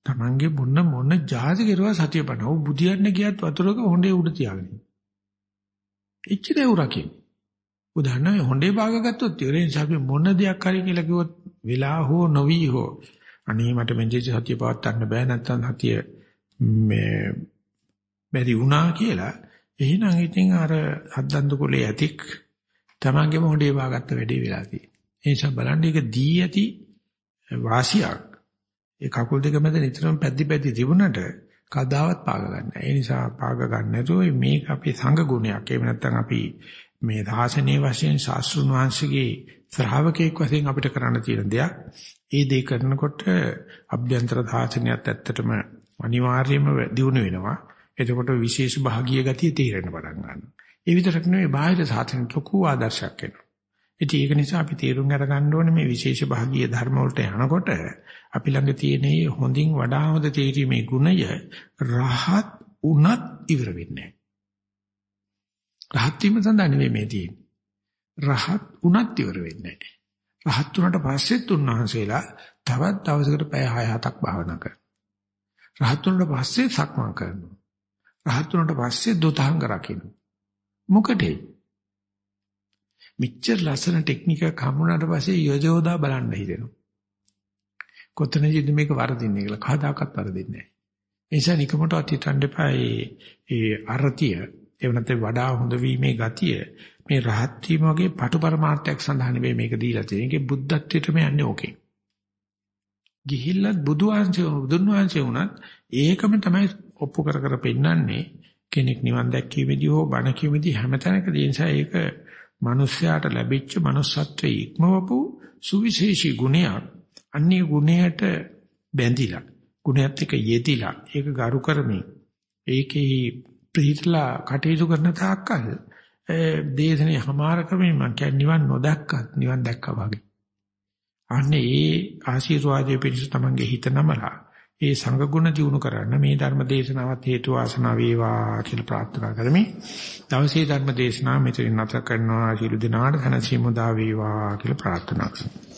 Tamange මොන මොන ජාති කෙරුවා සතිය පන්න. ඌ බුදියන්න ගියත් වතුරක හොඬේ උඩ තියාගෙන. ඉච්චිතේ උරකින්. උදාහරණ හොඬේ පාගගත්තොත් ඉවරයි. නිසා අපි මොන දෙයක් හරි කියලා කිව්වොත් වෙලා හෝ නොවි හෝ අනේ මට මෙන්ජේ සතිය පවත් ගන්න බෑ නැත්තම් සතිය මේ බැරි වුණා කියලා එහෙනම් ඉතින් අර හද්දන්දු කුලේ ඇතික් තමන්ගේම හොඬේ වාගත්ත වැඩේ වෙලා තියෙන්නේ. ඒ නිසා බලන්න ඒක දී ඇති වාසියක්. ඒ කකුල් දෙක මැද නිතරම පැද්දි පැද්දි තිබුණට කදාවත් පාග ගන්න. ඒ නිසා පාග ගන්න නැතුව මේක අපේ සංඝ ගුණයක්. එහෙම නැත්නම් අපි මේ දාසනේ වශයෙන් ශාස්ත්‍රුන් වහන්සේගේ ශ්‍රාවකෙක් වශයෙන් අපිට කරන්න තියෙන දෙයක්. ඒ දේ කරනකොට අභ්‍යන්තර දාසනියත් ඇත්තටම අනිවාර්යයෙන්ම දිනු වෙනවා. එතකොට විශේෂ භාගීය ගතිය තේරෙන්න පටන් ගන්නවා. ඒ විතරක් නෙවෙයි බාහිර සාසන ලොකු ආදර්ශයක් වෙනවා. ඉතින් ඒක නිසා අපි තේරුම් අරගන්න ඕනේ මේ විශේෂ භාගීය ධර්ම වලට යනකොට අපි ළඟ තියෙන හොඳින් වඩා හොඳ තේරීමේ ගුණය රහත් උනත් ඉවර වෙන්නේ නැහැ. රහත් වීම සඳහා නෙවෙයි මේ තියෙන්නේ. රහත් උනත් ඉවර වෙන්නේ නැහැ. රහත් උනට පස්සෙත් උන්වහන්සේලා තවත් දවසකට පැය 6-7ක් භාවනා කරනවා. රහත් උනට පස්සේ සක්මන් කරනවා. රහත් උනට පස්සේ දුතහංග රකින්න. මොකටද? මෙච්චර ලස්සන ටෙක්නික් එකක් හම්බුනාට පස්සේ යොජෝදා බලන්න හිතෙනවා. කොතනදීද මේක වරදින්නේ කියලා කවදාකවත් වරදින්නේ නැහැ. ඒ නිසා නිකමටවත් හිතන්න එපා ඒ අරතිය එව නැත්නම් වඩා හොඳ වීමේ ගතිය මේ රහත් වීම වගේ පටු પરමාර්ථයක් සඳහා නෙවෙයි මේක දීලා තියෙන්නේ. ඒකේ බුද්ධත්වයටම යන්නේ ඕකේ. ගිහිල්ලත් බුදු වහන්සේ බුදුන් වහන්සේ වුණත් ඒකම තමයි ඔප්පු කර කර පෙන්නන්නේ කෙනෙක් නිවන් දැක්කීමේදී හෝ බණ කියීමේදී හැමතැනකදී නිසා ඒක මිනිස්යාට ලැබිච්ච manussත්වයේ ඉක්මවපු සුවිශේෂී ගුණයක්. අන්නේ ගුණයට බැඳිලා ගුණයත් එක්ක යෙදිලා ඒක ගරු කරමින් ඒකේ ප්‍රීතලා කටයුතු කරන තාක්කල් දේශනේ හමාර කරමින් මං කියන්නේ නිවන් නොදැක්කත් නිවන් දැක්කා වගේ. අන්නේ ඒ ආශිර්වාදයේ පිණිස තමන්ගේ හිත නමලා ඒ සංඝ ගුණ දිනු කරන්න මේ ධර්ම දේශනාවත් හේතු වාසනා වේවා කියලා ප්‍රාර්ථනා කරමි. දවසේ ධර්ම දේශනාව මෙතනින් නැත කරනවා. ශිළු දිනාට ධනසීමු දා වේවා කියලා ප්‍රාර්ථනා කරමි.